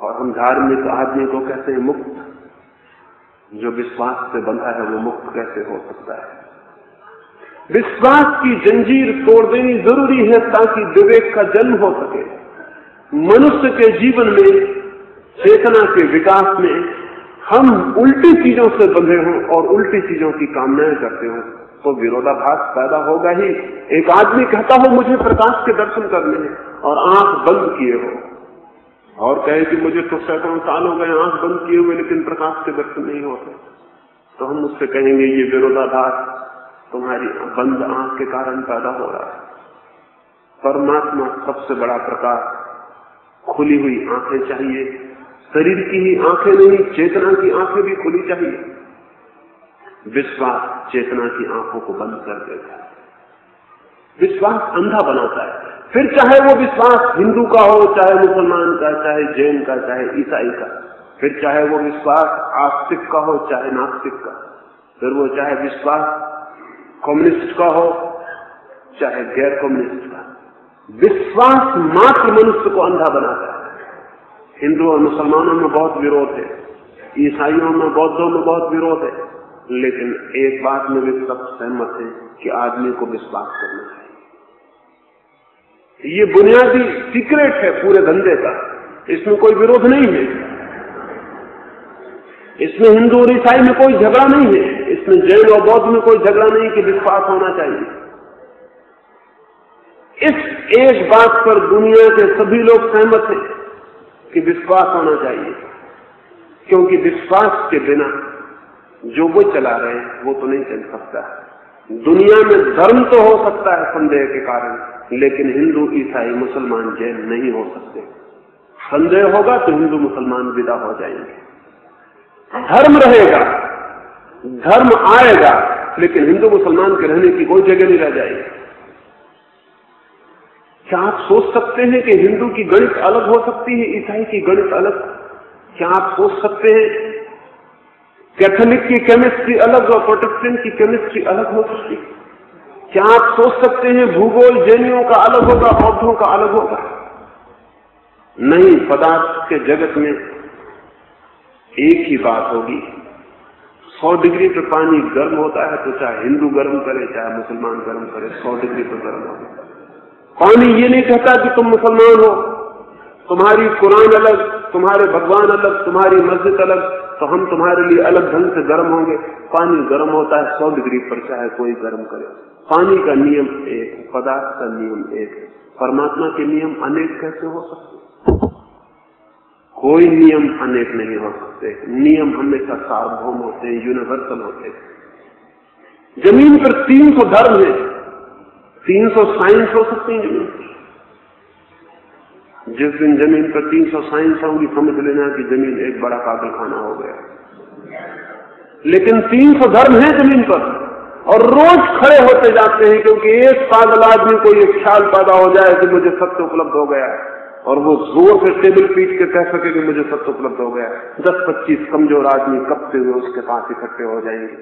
और हम धार्मिक आदमी को कहते हैं मुक्त। जो विश्वास से बंधा है, वो मुक्त कैसे हो सकता है? विश्वास की जंजीर तोड़ देनी ज़रूरी है ताकि विवेक का जन्म हो सके। मनुष्य के जीवन में, चेतना के विकास में, हम उल्टी चीज़ों से बंधे हों और उल्टी चीज़ों की कामनाएँ करते हों तो विरोधाभास पैदा होगा ही। एक आदमी कहता हो, मुझे प्रकाश के दर्शन करने हैं और आँख बंद किए हो। और कहे कि मुझे तो सैकड़ों साल हो गए, आँख बंद किए हुए, लेकिन प्रकाश के दर्शन नहीं होते तो हम उससे कहेंगे, ये विरोधाभास, तुम्हारी बंद आँख के कारण पैदा हो रहा है। परमात्मा सबसे बड़ा प्रकाश, खुली हुई आँखें चाहिए। शरीर की ही आँखें नहीं, चेतना की आँखें भी खुली चाहिए। विश्वास चेतना की आँखों को बंद कर देता है। विश्वास अंधा बनाता है। फिर चाहे वो विश्वास हिंदू का हो, चाहे मुसलमान का, चाहे जैन का, चाहे ईसाई का, फिर चाहे वो विश्वास आस्तिक का हो, चाहे नास्तिक का, फिर वो चाहे विश्वास कम्युनिस्ट का हो, चाहे गैर कम्युनिस्ट का। विश्वास मात्र मनुष्य को अंधा बनाता है। हिंदू और मुसलमानों में बहुत विरोध है। ईसाइयों में बौद्धों में बहुत विरोध है। लेकिन एक बात में वे सब सहमत है कि आदमी को विश्वास करना चाहिए ये बुनियादी सीक्रेट है पूरे धंधे का। इसमें कोई विरोध नहीं है। इसमें हिंदू और ईसाई में कोई झगड़ा नहीं है। इसमें जैन और बौद्ध में कोई झगड़ा नहीं कि विश्वास होना चाहिए। इस एक बात पर दुनिया के सभी लोग सहमत हैं कि विश्वास होना चाहिए। क्योंकि विश्वास के बिना जो वो चला रहे हैं, वो तो नहीं चल सकता। दुनिया में धर्म तो हो सकता है संदेह के कारण। लेकिन हिंदू, ईसाई, मुसलमान जैन नहीं हो सकते। संदेह होगा तो हिंदू, मुसलमान विदा हो जाएँगे। धर्म रहेगा, धर्म आएगा, लेकिन हिंदू, मुसलमान के रहने की कोई जगह नहीं रह जाएगी। क्या आप सोच सकते हैं कि हिंदू की गणित अलग हो सकती है, ईसाई की गणित अलग? क्या आप सोच सकते हैं? कैथोलिक की केमिस्ट्री अलग और प्रोटेस्टेंट की केमिस्ट्री अलग हो सकती क्या आप सोच सकते हैं भूगोल जैनियों का अलग होगा, बौद्धों का अलग होगा? नहीं, पदार्थ के जगत में एक ही बात होगी। सौ डिग्री पर पानी गर्म होता है तो चाहे हिंदू गर्म करे, चाहे मुसलमान गर्म करे, सौ डिग्री पर गर्म होगा। पानी ये नहीं कहता कि तुम मुसलमान हो। तुम्हारी कुरान अलग, तुम्हारे भगवान अलग, तुम्हारी मस्जिद अलग तो हम तुम्हारे लिए अलग ढंग से गर्म होंगे। पानी गर्म होता है सौ डिग्री पर, चाहे कोई गर्म करे। पानी का नियम एक, पदार्थ का नियम एक है। परमात्मा के नियम अनेक कैसे हो सकते कोई नियम अनेक नहीं हो सकते। नियम हमेशा सार्वभौम होते हैं यूनिवर्सल होते हैं। ज़मीन पर तीन सौ धर्म है। तीन सौ साइंस हो सकते हैं ज़मीन जिस दिन ज़मीन पर तीन सौ साइंस होंगी समझ लेना कि ज़मीन एक बड़ा पागल खाना हो गया। लेकिन तीन सौ धर्म है ज़मीन पर। और रोज खड़े होते जाते हैं क्योंकि एक पागल आदमी को ये ख्याल पैदा हो जाए कि मुझे सत्य उपलब्ध हो गया है। और वो ज़ोर से टेबल पीट के कह सके कि मुझे सत्य उपलब्ध हो गया दस पच्चीस कमज़ोर आदमी कपते हुए उसके पास इकट्ठे हो जाएँगे।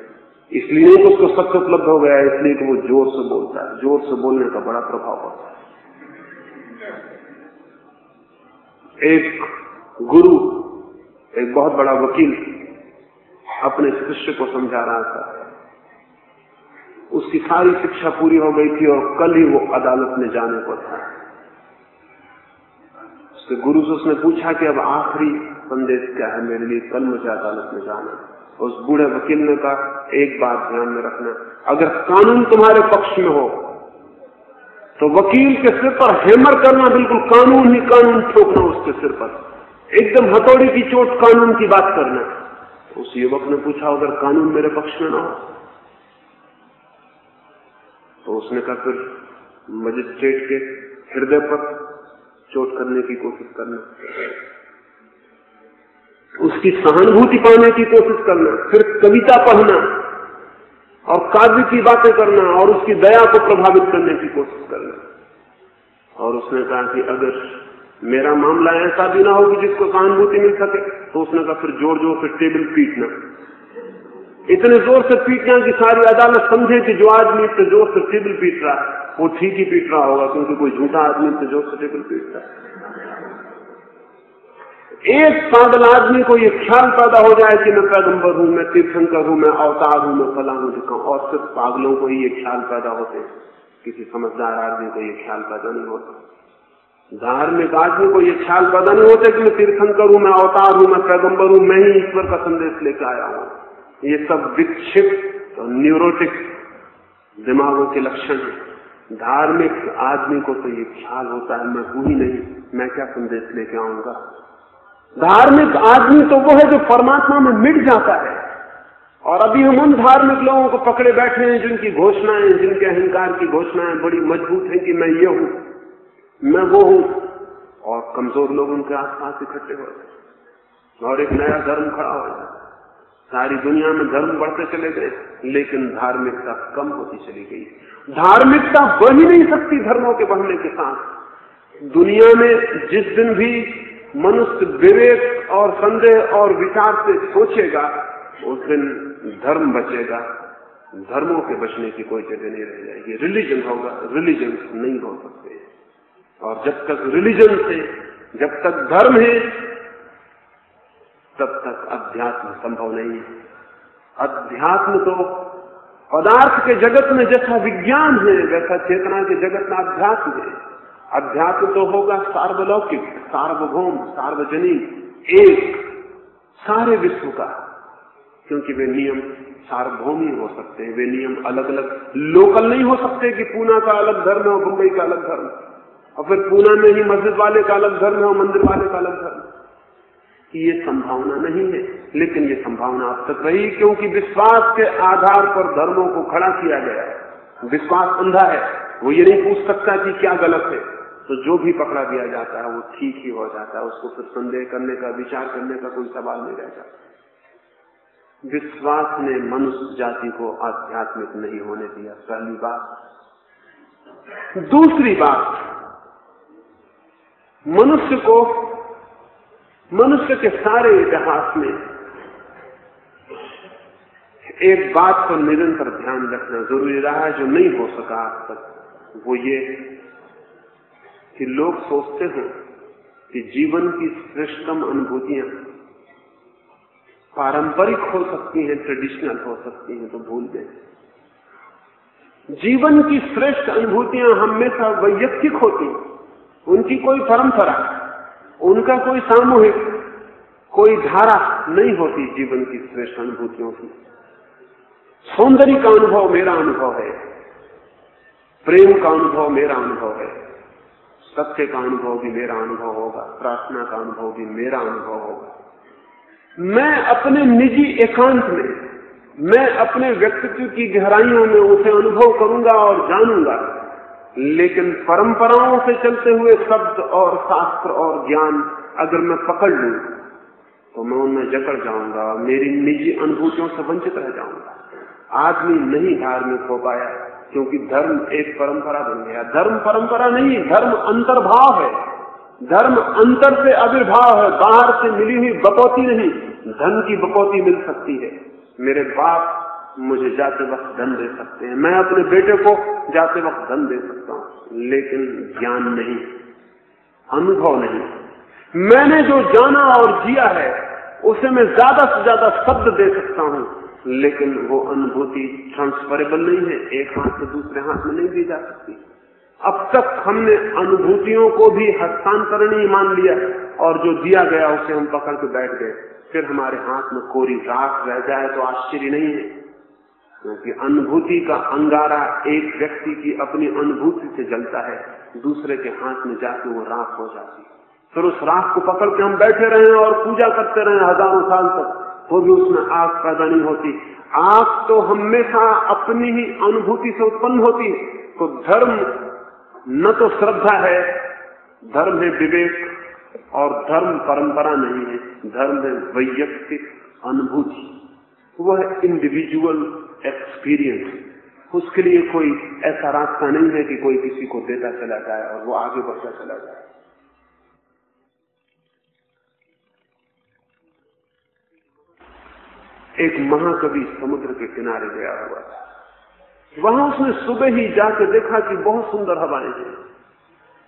इसलिए कि उसको सत्य उपलब्ध हो गया है, इसलिए कि वो ज़ोर से बोलता है। ज़ोर से बोलने का बड़ा प्रभाव पड़ता है। एक गुरु, एक बहुत बड़ा वकील अपने शिष्य को समझा रहा था। उसकी सारी शिक्षा पूरी हो गई थी और कल ही वो अदालत में जाने को था। उसके गुरु से उसने पूछा कि अब आखिरी संदेश क्या है मेरे लिए? कल मुझे अदालत में जाना उस बूढ़े वकील ने कहा, एक बात ध्यान में रखना, अगर कानून तुम्हारे पक्ष में हो तो वकील के सिर पर हैमर करना बिल्कुल कानून ही कानून ठोकना उसके सिर पर। एकदम हथौड़ी की चोट कानून की बात करना। उस युवक ने पूछा, अगर कानून मेरे पक्ष में ना हो तो उसने कहा, फिर मजिस्ट्रेट के हृदय पर चोट करने की कोशिश करना। उसकी सहानुभूति पाने की कोशिश करना, फिर कविता पढ़ना और काव्य की बातें करना और उसकी दया को प्रभावित करने की कोशिश करना। और उसने कहा कि अगर मेरा मामला ऐसा भी ना हो कि जिसको सहानुभूति मिल सके तो उसने कहा, फिर ज़ोर ज़ोर से टेबल पीटना। इतने ज़ोर से पीटना कि सारी अदालत समझे कि जो आदमी इतने ज़ोर से टेबल पीट रहा है, वो ठीक ही पीट रहा होगा, क्योंकि कोई झूठा आदमी इतने ज़ोर से टेबल पीट रहा है। एक पागल आदमी को ये ख्याल पैदा हो जाए कि मैं पैगंबर हूँ, मैं तीर्थंकर हूँ, मैं अवतार हूँ, मैं फला हूँ दिखाऊँ और सिर्फ़ पागलों को ही ये ख्याल पैदा होते किसी समझदार आदमी को ये ख्याल पैदा नहीं होता। धार्मिक आदमी को ये ख्याल पैदा नहीं होता कि मैं तीर्थंकर हूँ, मैं अवतार हूँ, मैं पैगंबर हूँ, मैं ही ईश्वर का संदेश लेकर आया हूँ। ये सब विक्षिप्त और न्यूरोटिक दिमागों के लक्षण है। धार्मिक आदमी को तो ये ख्याल होता है, मैं हूँ ही नहीं, मैं क्या संदेश लेके आऊँगा? धार्मिक आदमी तो वो है जो परमात्मा में मिट जाता है। और अभी हम उन धार्मिक लोगों को पकड़े बैठे हैं, जिनकी घोषणाएँ, जिनके अहंकार की घोषणाएँ बड़ी मज़बूत हैं कि मैं ये हूँ, मैं वो हूँ, और कमज़ोर लोग उनके आसपास इकट्ठे हो जाते और एक नया धर्म खड़ा हो जाता सारी दुनिया में धर्म बढ़ते चले गए, लेकिन धार्मिकता कम होती चली गई। धार्मिकता बढ़ ही नहीं सकती धर्मों के बढ़ने के साथ। दुनिया में जिस दिन भी मनुष्य विवेक और संदेह और विचार से सोचेगा, उस दिन धर्म बचेगा। धर्मों के बचने की कोई जगह नहीं रह जाएगी। रिलीजन होगा रिलीजन नहीं हो सकते। और जब तक रिलीजन से, जब तक धर्म है तब तक अध्यात्म संभव नहीं है। अध्यात्म तो पदार्थ के जगत में जैसा विज्ञान है, वैसा चेतना के जगत में अध्यात्म है। अध्यात्म तो होगा सार्वलौकिक, सार्वभौम, सार्वजनिक, एक, सारे विश्व का। क्योंकि वे नियम सार्वभौमी हो सकते हैं, वे नियम अलग अलग लोकल नहीं हो सकते कि पूना का अलग धर्म है और मुंबई का अलग धर्म और फिर पूना में ही मस्जिद वाले का अलग धर्म है और मंदिर वाले का अलग धर्म ये संभावना नहीं है। लेकिन ये संभावना अब तक रही क्योंकि विश्वास के आधार पर धर्मों को खड़ा किया गया है। विश्वास अंधा है। वो ये नहीं पूछ सकता कि क्या गलत है। तो जो भी पकड़ा दिया जाता है, वो ठीक ही हो जाता है। उसको फिर संदेह करने का, विचार करने का कोई सवाल नहीं रह जाता। विश्वास ने मनुष्य जाति को आध्यात्मिक नहीं होने दिया। पहली बात। दूसरी बात। मनुष्य को मनुष्य के सारे इतिहास में एक बात पर निरंतर ध्यान रखना ज़रूरी रहा है, जो नहीं हो सका आज तक, वो ये कि लोग सोचते हैं कि जीवन की श्रेष्ठतम अनुभूतियाँ पारंपरिक हो सकती हैं ट्रेडिशनल हो सकती हैं तो भूल गए। जीवन की श्रेष्ठ अनुभूतियाँ हमेशा वैयक्तिक होती उनकी कोई परंपरा उनका कोई सामूहिक, कोई धारा नहीं होती जीवन की श्रेष्ठ अनुभूतियों की। सौंदर्य का अनुभव मेरा अनुभव है। प्रेम का अनुभव मेरा अनुभव है। सत्य का अनुभव भी मेरा अनुभव होगा। प्रार्थना का अनुभव भी मेरा अनुभव होगा। मैं अपने निजी एकांत में, मैं अपने व्यक्तित्व की गहराइयों में उसे अनुभव करूँगा और जानूँगा। लेकिन परंपराओं से चलते हुए शब्द और शास्त्र और ज्ञान अगर मैं पकड़ लू तो मैं उनमें जकड़ जाऊँगा, मेरी निजी अनुभूतियों से वंचित रह जाऊँगा। आदमी नहीं धार्मिक हो पाया, क्योंकि धर्म एक परंपरा बन गया। धर्म परंपरा नहीं, धर्म अंतर्भाव है। धर्म अंतर से आविर्भाव है, बाहर से मिली हुई बकौती नहीं, धन की बकौती मिल सकती है। मेरे बाप मुझे जाते वक्त धन दे सकते हैं। मैं अपने बेटे को जाते वक्त धन दे सकता हूँ, लेकिन ज्ञान नहीं, अनुभव नहीं। मैंने जो जाना और जिया है, उसे मैं ज़्यादा से ज़्यादा शब्द दे सकता हूँ, लेकिन वो अनुभूति ट्रांसफरेबल नहीं है, एक हाथ से दूसरे हाथ में नहीं दी जा सकती। अब तक हमने अनुभूतियों को भी हस्तांतरणीय मान लिया और जो दिया गया, उसे हम पकड़ के बैठ गए। फिर हमारे हाथ में कोरी राख रह जाए तो आश्चर्य नहीं है। क्योंकि अनुभूति का अंगारा एक व्यक्ति की अपनी अनुभूति से जलता है, दूसरे के हाथ में जाके वो राख हो जाती है। फिर उस राख को पकड़ के हम बैठे रहे और पूजा करते रहे हज़ारों साल तक तो भी उसमें आग पैदा नहीं होती। आग तो हमेशा अपनी ही अनुभूति से उत्पन्न होती है। तो धर्म न तो श्रद्धा है, धर्म है विवेक और धर्म परंपरा नहीं है, धर्म है वैयक्तिक अनुभूति। वह इंडिविजुअल एक्सपीरियंस उसके लिए कोई ऐसा रास्ता नहीं है कि कोई किसी को देता चला जाए और वो आगे बढ़ता चला जाए। एक महाकवि समुद्र के किनारे गया हुआ था। वहाँ उसने सुबह ही जाकर देखा कि बहुत सुंदर हवाएँ हैं।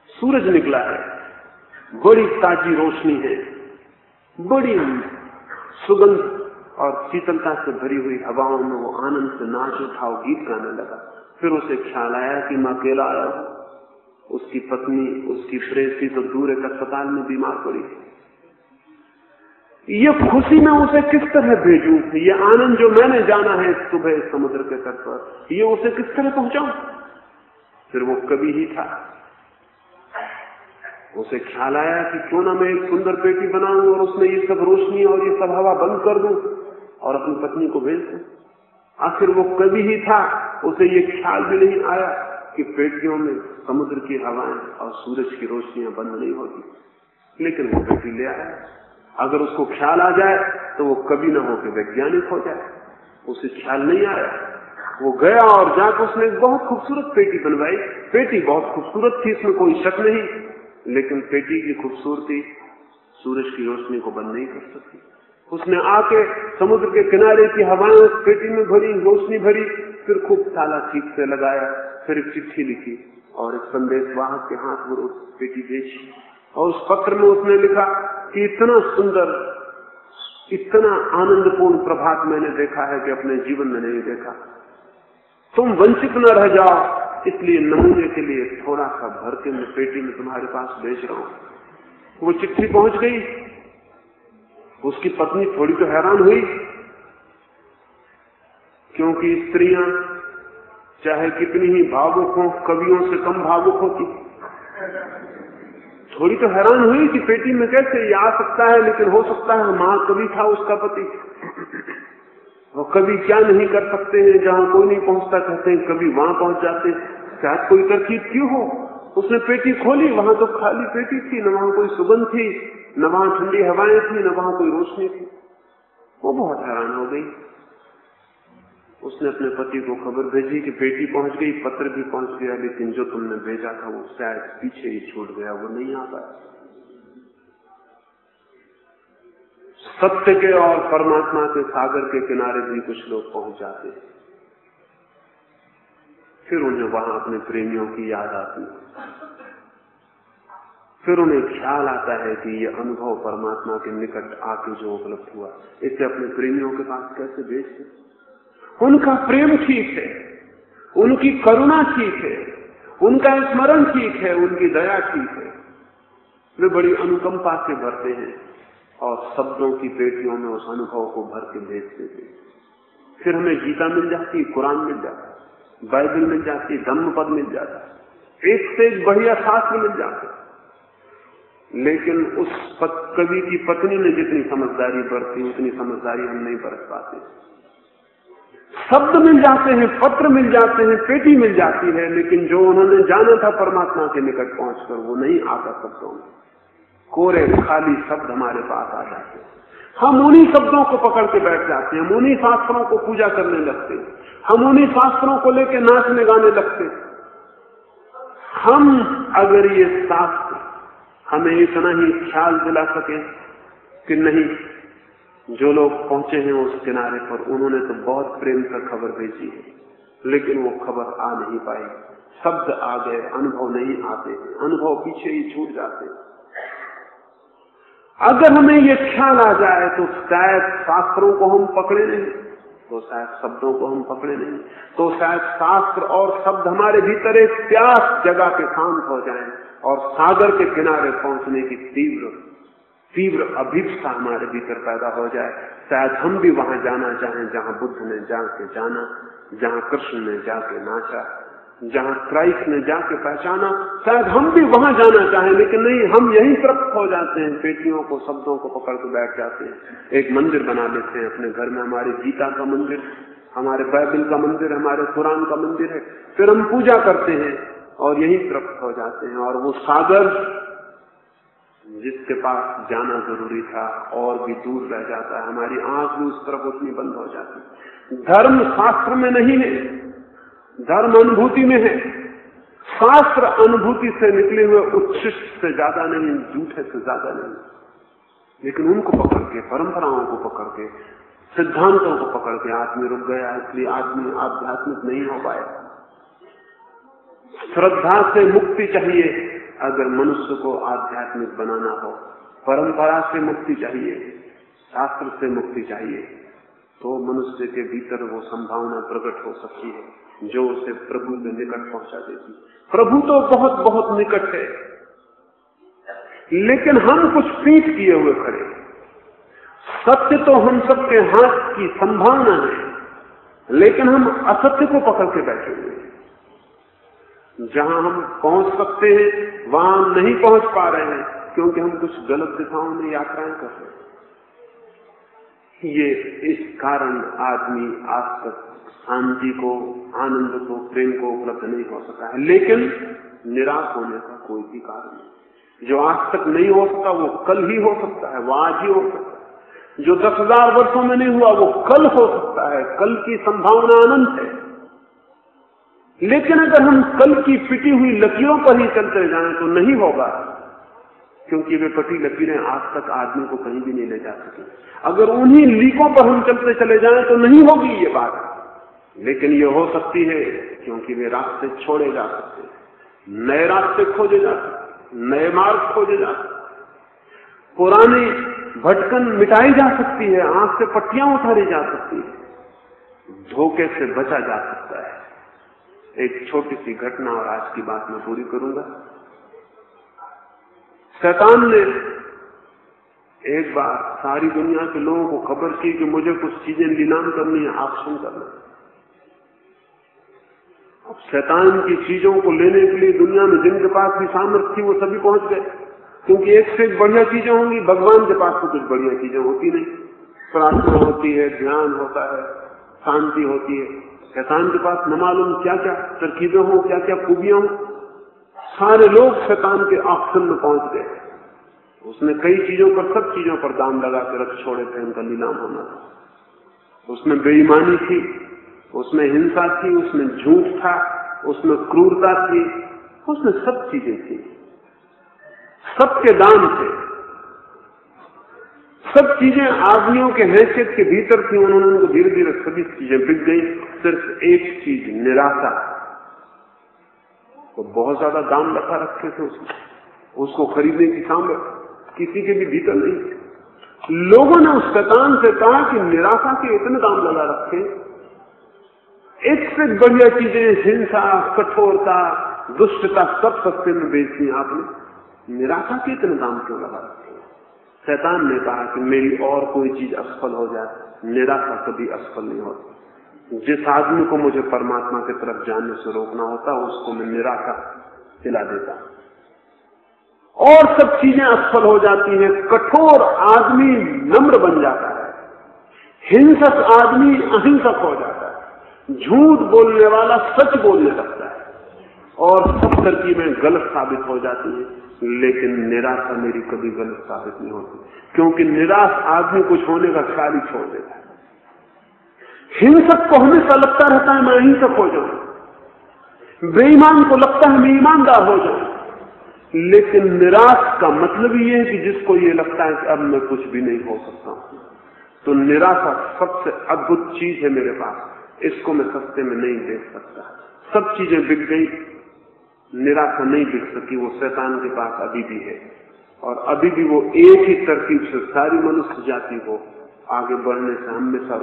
सूरज निकला है। बड़ी ताजी रोशनी है। बड़ी सुगंध और शीतलता से भरी हुई हवाओं में वो आनंद से नाच उठा गीत गाने लगा। फिर उसे ख्याल आया कि मैं अकेला आया उसकी पत्नी, उसकी प्रेसी तो दूर एक अस्पताल में बीमार पड़ी ये खुशी मैं उसे किस तरह भेजू? ये आनंद जो मैंने जाना है सुबह समुद्र के तट पर, ये उसे किस तरह पहुंचाऊ? फिर वो कभी ही था। उसे ख्याल आया कि क्यों ना मैं एक सुंदर पेटी बनाऊँ और उसमें ये सब रोशनी और ये सब हवा बंद कर दूँ? और अपनी पत्नी को भेज दूँ आखिर वो कभी ही था, उसे ये ख्याल भी नहीं आया कि पेटियों में समुद्र की हवाएँ और सूरज की रोशनियाँ बंद नहीं होती। लेकिन वो पेटी ले आया। अगर उसको ख्याल आ जाए तो वो कभी ना हो के वैज्ञानिक हो जाए। उसे ख्याल नहीं आया। वो गया और जाकर उसने बहुत खूबसूरत पेटी बनवाई। पेटी बहुत खूबसूरत थी, इसमें कोई शक नहीं। लेकिन पेटी की खूबसूरती सूरज की रोशनी को बंद नहीं कर सकती। उसने आके समुद्र के किनारे की हवाएँ पेटी में भरी, रोशनी भरी, फिर खूब ताला ठीक से लगाया, फिर एक चिट्ठी लिखी और एक संदेश वाहक के हाथ में उस पेटी भेजी और उस पत्र में उसने लिखा कि इतना सुंदर, इतना आनंदपूर्ण प्रभात मैंने देखा है कि अपने जीवन में नहीं देखा। तुम वंचित न रह जाओ, इसलिए नमूने के लिए थोड़ा सा भर के मैं पेटी में तुम्हारे पास भेज रहा हूँ। वो चिट्ठी पहुँच गई। उसकी पत्नी थोड़ी तो हैरान हुई, क्योंकि स्त्रियाँ चाहे कितनी ही भावुक हो, कवियों से कम भावुक होती। थोड़ी तो हैरान हुई कि पेटी में कैसे ये आ सकता है, लेकिन हो सकता है महाकवि था उसका पति। वो कभी क्या नहीं कर सकते हैं, जहाँ कोई नहीं पहुँचता, कहते हैं कभी वहाँ पहुँच जाते शायद कोई तरकीब क्यों हो? उसने पेटी खोली, वहाँ तो खाली पेटी थी, न वहाँ कोई सुगंध थी। न वहाँ ठंडी हवाएँ थी, न वहाँ कोई रोशनी थी। वो बहुत हैरान हो गई। उसने अपने पति को खबर भेजी कि बेटी पहुँच गई, पत्र भी पहुँच गया, लेकिन जो तुमने भेजा था वो शायद पीछे ही छूट गया, वो नहीं आ पाया सत्य के और परमात्मा के सागर के किनारे भी कुछ लोग पहुँच जाते फिर उन्हें वहाँ अपने प्रेमियों की याद आती फिर उन्हें ख्याल आता है कि ये अनुभव परमात्मा के निकट आके जो उपलब्ध हुआ इसे अपने प्रेमियों के पास कैसे भेज उनका प्रेम ठीक है, उनकी करुणा ठीक है, उनका स्मरण ठीक है, उनकी दया ठीक है। वे बड़ी अनुकंपा से भरते हैं और शब्दों की पेटियों में उस अनुभव को भर के भेज देते फिर हमें गीता मिल जाती, कुरान मिल जाता, बाइबल मिल जाती धम्म पद मिल जाता, एक से एक बढ़िया शास्त्र मिल जाते। लेकिन उस कवि की पत्नी ने जितनी समझदारी बरती, उतनी समझदारी हम नहीं बरत पाते। शब्द मिल जाते हैं, पत्र मिल जाते हैं, पेटी मिल जाती है, लेकिन जो उन्होंने जाना था परमात्मा के निकट पहुंचकर, वो नहीं आता शब्दों में। कोरे खाली शब्द हमारे पास आ जाते हैं। हम उन्हीं शब्दों को पकड़ के बैठ जाते हैं, हम उन्हीं शास्त्रों को पूजा करने लगते हैं, हम उन्हीं शास्त्रों को लेकर नाचने गाने लगते हम अगर ये शास्त्र हमें इतना ही ख्याल दिला सके कि नहीं, जो लोग पहुँचे हैं उस किनारे पर, उन्होंने तो बहुत प्रेम से खबर भेजी है, लेकिन वो खबर आ नहीं पाई। शब्द आ गए, अनुभव नहीं आते, अनुभव पीछे ही छूट जाते। अगर हमें ये ख्याल आ जाए तो शायद शास्त्रों को हम पकड़े नहीं तो शायद शब्दों को हम पकड़े नहीं तो शायद शास्त्र और शब्द हमारे भीतर एक प्यास जगह के शांत हो जाए। और सागर के किनारे पहुँचने की तीव्र तीव्र अभिप्सा हमारे भीतर पैदा हो जाए। शायद हम भी वहाँ जाना चाहें, जहाँ बुद्ध ने जाके जाना, जहाँ कृष्ण ने जाके नाचा, जहाँ क्राइस्ट ने जाके पहचाना। शायद हम भी वहाँ जाना चाहें, लेकिन नहीं, हम यहीं तरफ़ हो जाते हैं। पेटियों को, शब्दों को पकड़ के बैठ जाते हैं। एक मंदिर बना लेते हैं अपने घर में। हमारे गीता का मंदिर, हमारे बाइबल का मंदिर, हमारे कुरान का मंदिर है। फिर हम पूजा करते हैं। और यही तरफ़ हो जाते हैं। और वो सागर जिसके पास जाना ज़रूरी था और भी दूर रह जाता है। हमारी आँख भी उस तरफ़ उतनी बंद हो जाती धर्म शास्त्र में नहीं है। धर्म अनुभूति में है। शास्त्र अनुभूति से निकले हुए उच्छिष्ट से ज़्यादा नहीं, झूठे से ज़्यादा नहीं। लेकिन उनको पकड़ के, परंपराओं को पकड़ के, सिद्धांतों को पकड़ के आदमी रुक गया। इसलिए आदमी आध्यात्मिक नहीं हो पाया। श्रद्धा से मुक्ति चाहिए, अगर मनुष्य को आध्यात्मिक बनाना हो, परंपरा से मुक्ति चाहिए, शास्त्र से मुक्ति चाहिए तो मनुष्य के भीतर वो संभावना प्रकट हो सकती है, जो उसे प्रभु के निकट पहुँचा देती प्रभु तो बहुत बहुत निकट है, लेकिन हम कुछ पीठ किए हुए खड़े सत्य तो हम सबके हाथ की संभावना है, लेकिन हम असत्य को पकड़ के बैठे हुए हैं। जहाँ हम पहुँच सकते हैं, वहाँ नहीं पहुँच पा रहे हैं, क्योंकि हम कुछ गलत दिशाओं में यात्राएँ कर रहे हैं। ये इस कारण आदमी आज तक शांति को, आनंद को, प्रेम को उपलब्ध नहीं हो सका है। लेकिन निराश होने का कोई भी कारण नहीं। जो आज तक नहीं हो सकता, वो कल ही हो सकता है, वो आज ही हो सकता है। जो दस हज़ार वर्षो में नहीं हुआ, वो कल हो सकता है। कल की संभावना अनंत है। लेकिन अगर हम कल की पिटी हुई लकीरों पर ही चलते जाएँ तो नहीं होगा, क्योंकि वे पटी लकीरें आज तक आदमी को कहीं भी नहीं ले जा सके। अगर उन्हीं लीकों पर हम चलते चले जाएँ तो नहीं होगी ये बात। लेकिन ये हो सकती है, क्योंकि वे रास्ते छोड़े जा सकते हैं। नए रास्ते खोजे जा सकते नए मार्ग खोजे जा सकते पुरानी भटकन मिटाई जा सकती है, आँख से पट्टियाँ उतारी जा सकती है। धोखे से बचा जा सकता है। एक छोटी सी घटना और आज की बात मैं पूरी करूँगा। शैतान ने एक बार सारी दुनिया के लोगों को खबर की कि मुझे कुछ चीज़ें नीलाम करनी है आक्षन करना अब शैतान की चीज़ों को लेने के लिए दुनिया में जिनके पास भी सामर्थ्य थी, वो सभी पहुँच गए। क्योंकि एक से एक बढ़िया चीज़ें होंगी, भगवान के पास तो कुछ बढ़िया चीज़ें होती नहीं। प्रार्थना होती है, ध्यान होता है, शांति होती है। शैतान के पास न मालूम क्या क्या तरकीबें हो क्या क्या खूबियाँ हो। सारे लोग शैतान के ऑप्शन में पहुँच गए उसने कई चीज़ों पर सब चीज़ों पर दाम लगा के रख छोड़े थे, उनका नीलाम होना था। उसमें बेईमानी थी, उसमें हिंसा थी, उसमें झूठ था, उसमें क्रूरता थी, उसमें सब चीज़ें थी। सबके दाम थे। सब चीज़ें आदमियों के हैसियत के भीतर थी, उन्होंने उनको धीरे धीरे सभी चीज़ें बिक गई। सिर्फ़ एक चीज़, निराशा। तो बहुत ज़्यादा दाम लगा रखे थे उसको उसको खरीदने की सामर्थ्य किसी के भी भीतर नहीं लोगों ने उस शैतान से कहा कि निराशा के इतने दाम लगा रखे एक से बढ़िया चीज़ें, हिंसा, कठोरता, दुष्टता सब सस्ते में बेच दी आपने। निराशा के इतने दाम क्यों लगा रखे? शैतान ने कहा कि मेरी और कोई चीज़ असफल हो जाए निराशा कभी असफल नहीं होती। जिस आदमी को मुझे परमात्मा की तरफ़ जाने से रोकना होता, उसको मैं निराशा दिला देता। और सब चीज़ें असफल हो जाती हैं, कठोर आदमी नम्र बन जाता है। हिंसक आदमी अहिंसक हो जाता है। झूठ बोलने वाला सच बोलने लगता है। और सब तरकीबें गलत साबित हो जाती है। लेकिन निराशा मेरी कभी गलत साबित नहीं होती। क्योंकि निराश आदमी कुछ होने का ख्याल ही छोड़ देता है। हिंसक को हमेशा लगता रहता है, मैं अहिंसक हो जाऊँ। बेईमान को लगता है, मैं ईमानदार हो जाऊँ। लेकिन निराश का मतलब ये है कि जिसको ये लगता है कि अब मैं कुछ भी नहीं हो सकता हूँ। तो निराशा सबसे अद्भुत चीज़ है मेरे पास। इसको मैं सस्ते में नहीं देख सकता। सब चीज़ें बिक गई निराशा नहीं दिख सकी, वो शैतान के पास अभी भी है। और अभी भी वो एक ही तरकीब से सारी मनुष्य जाति को आगे बढ़ने से हमेशा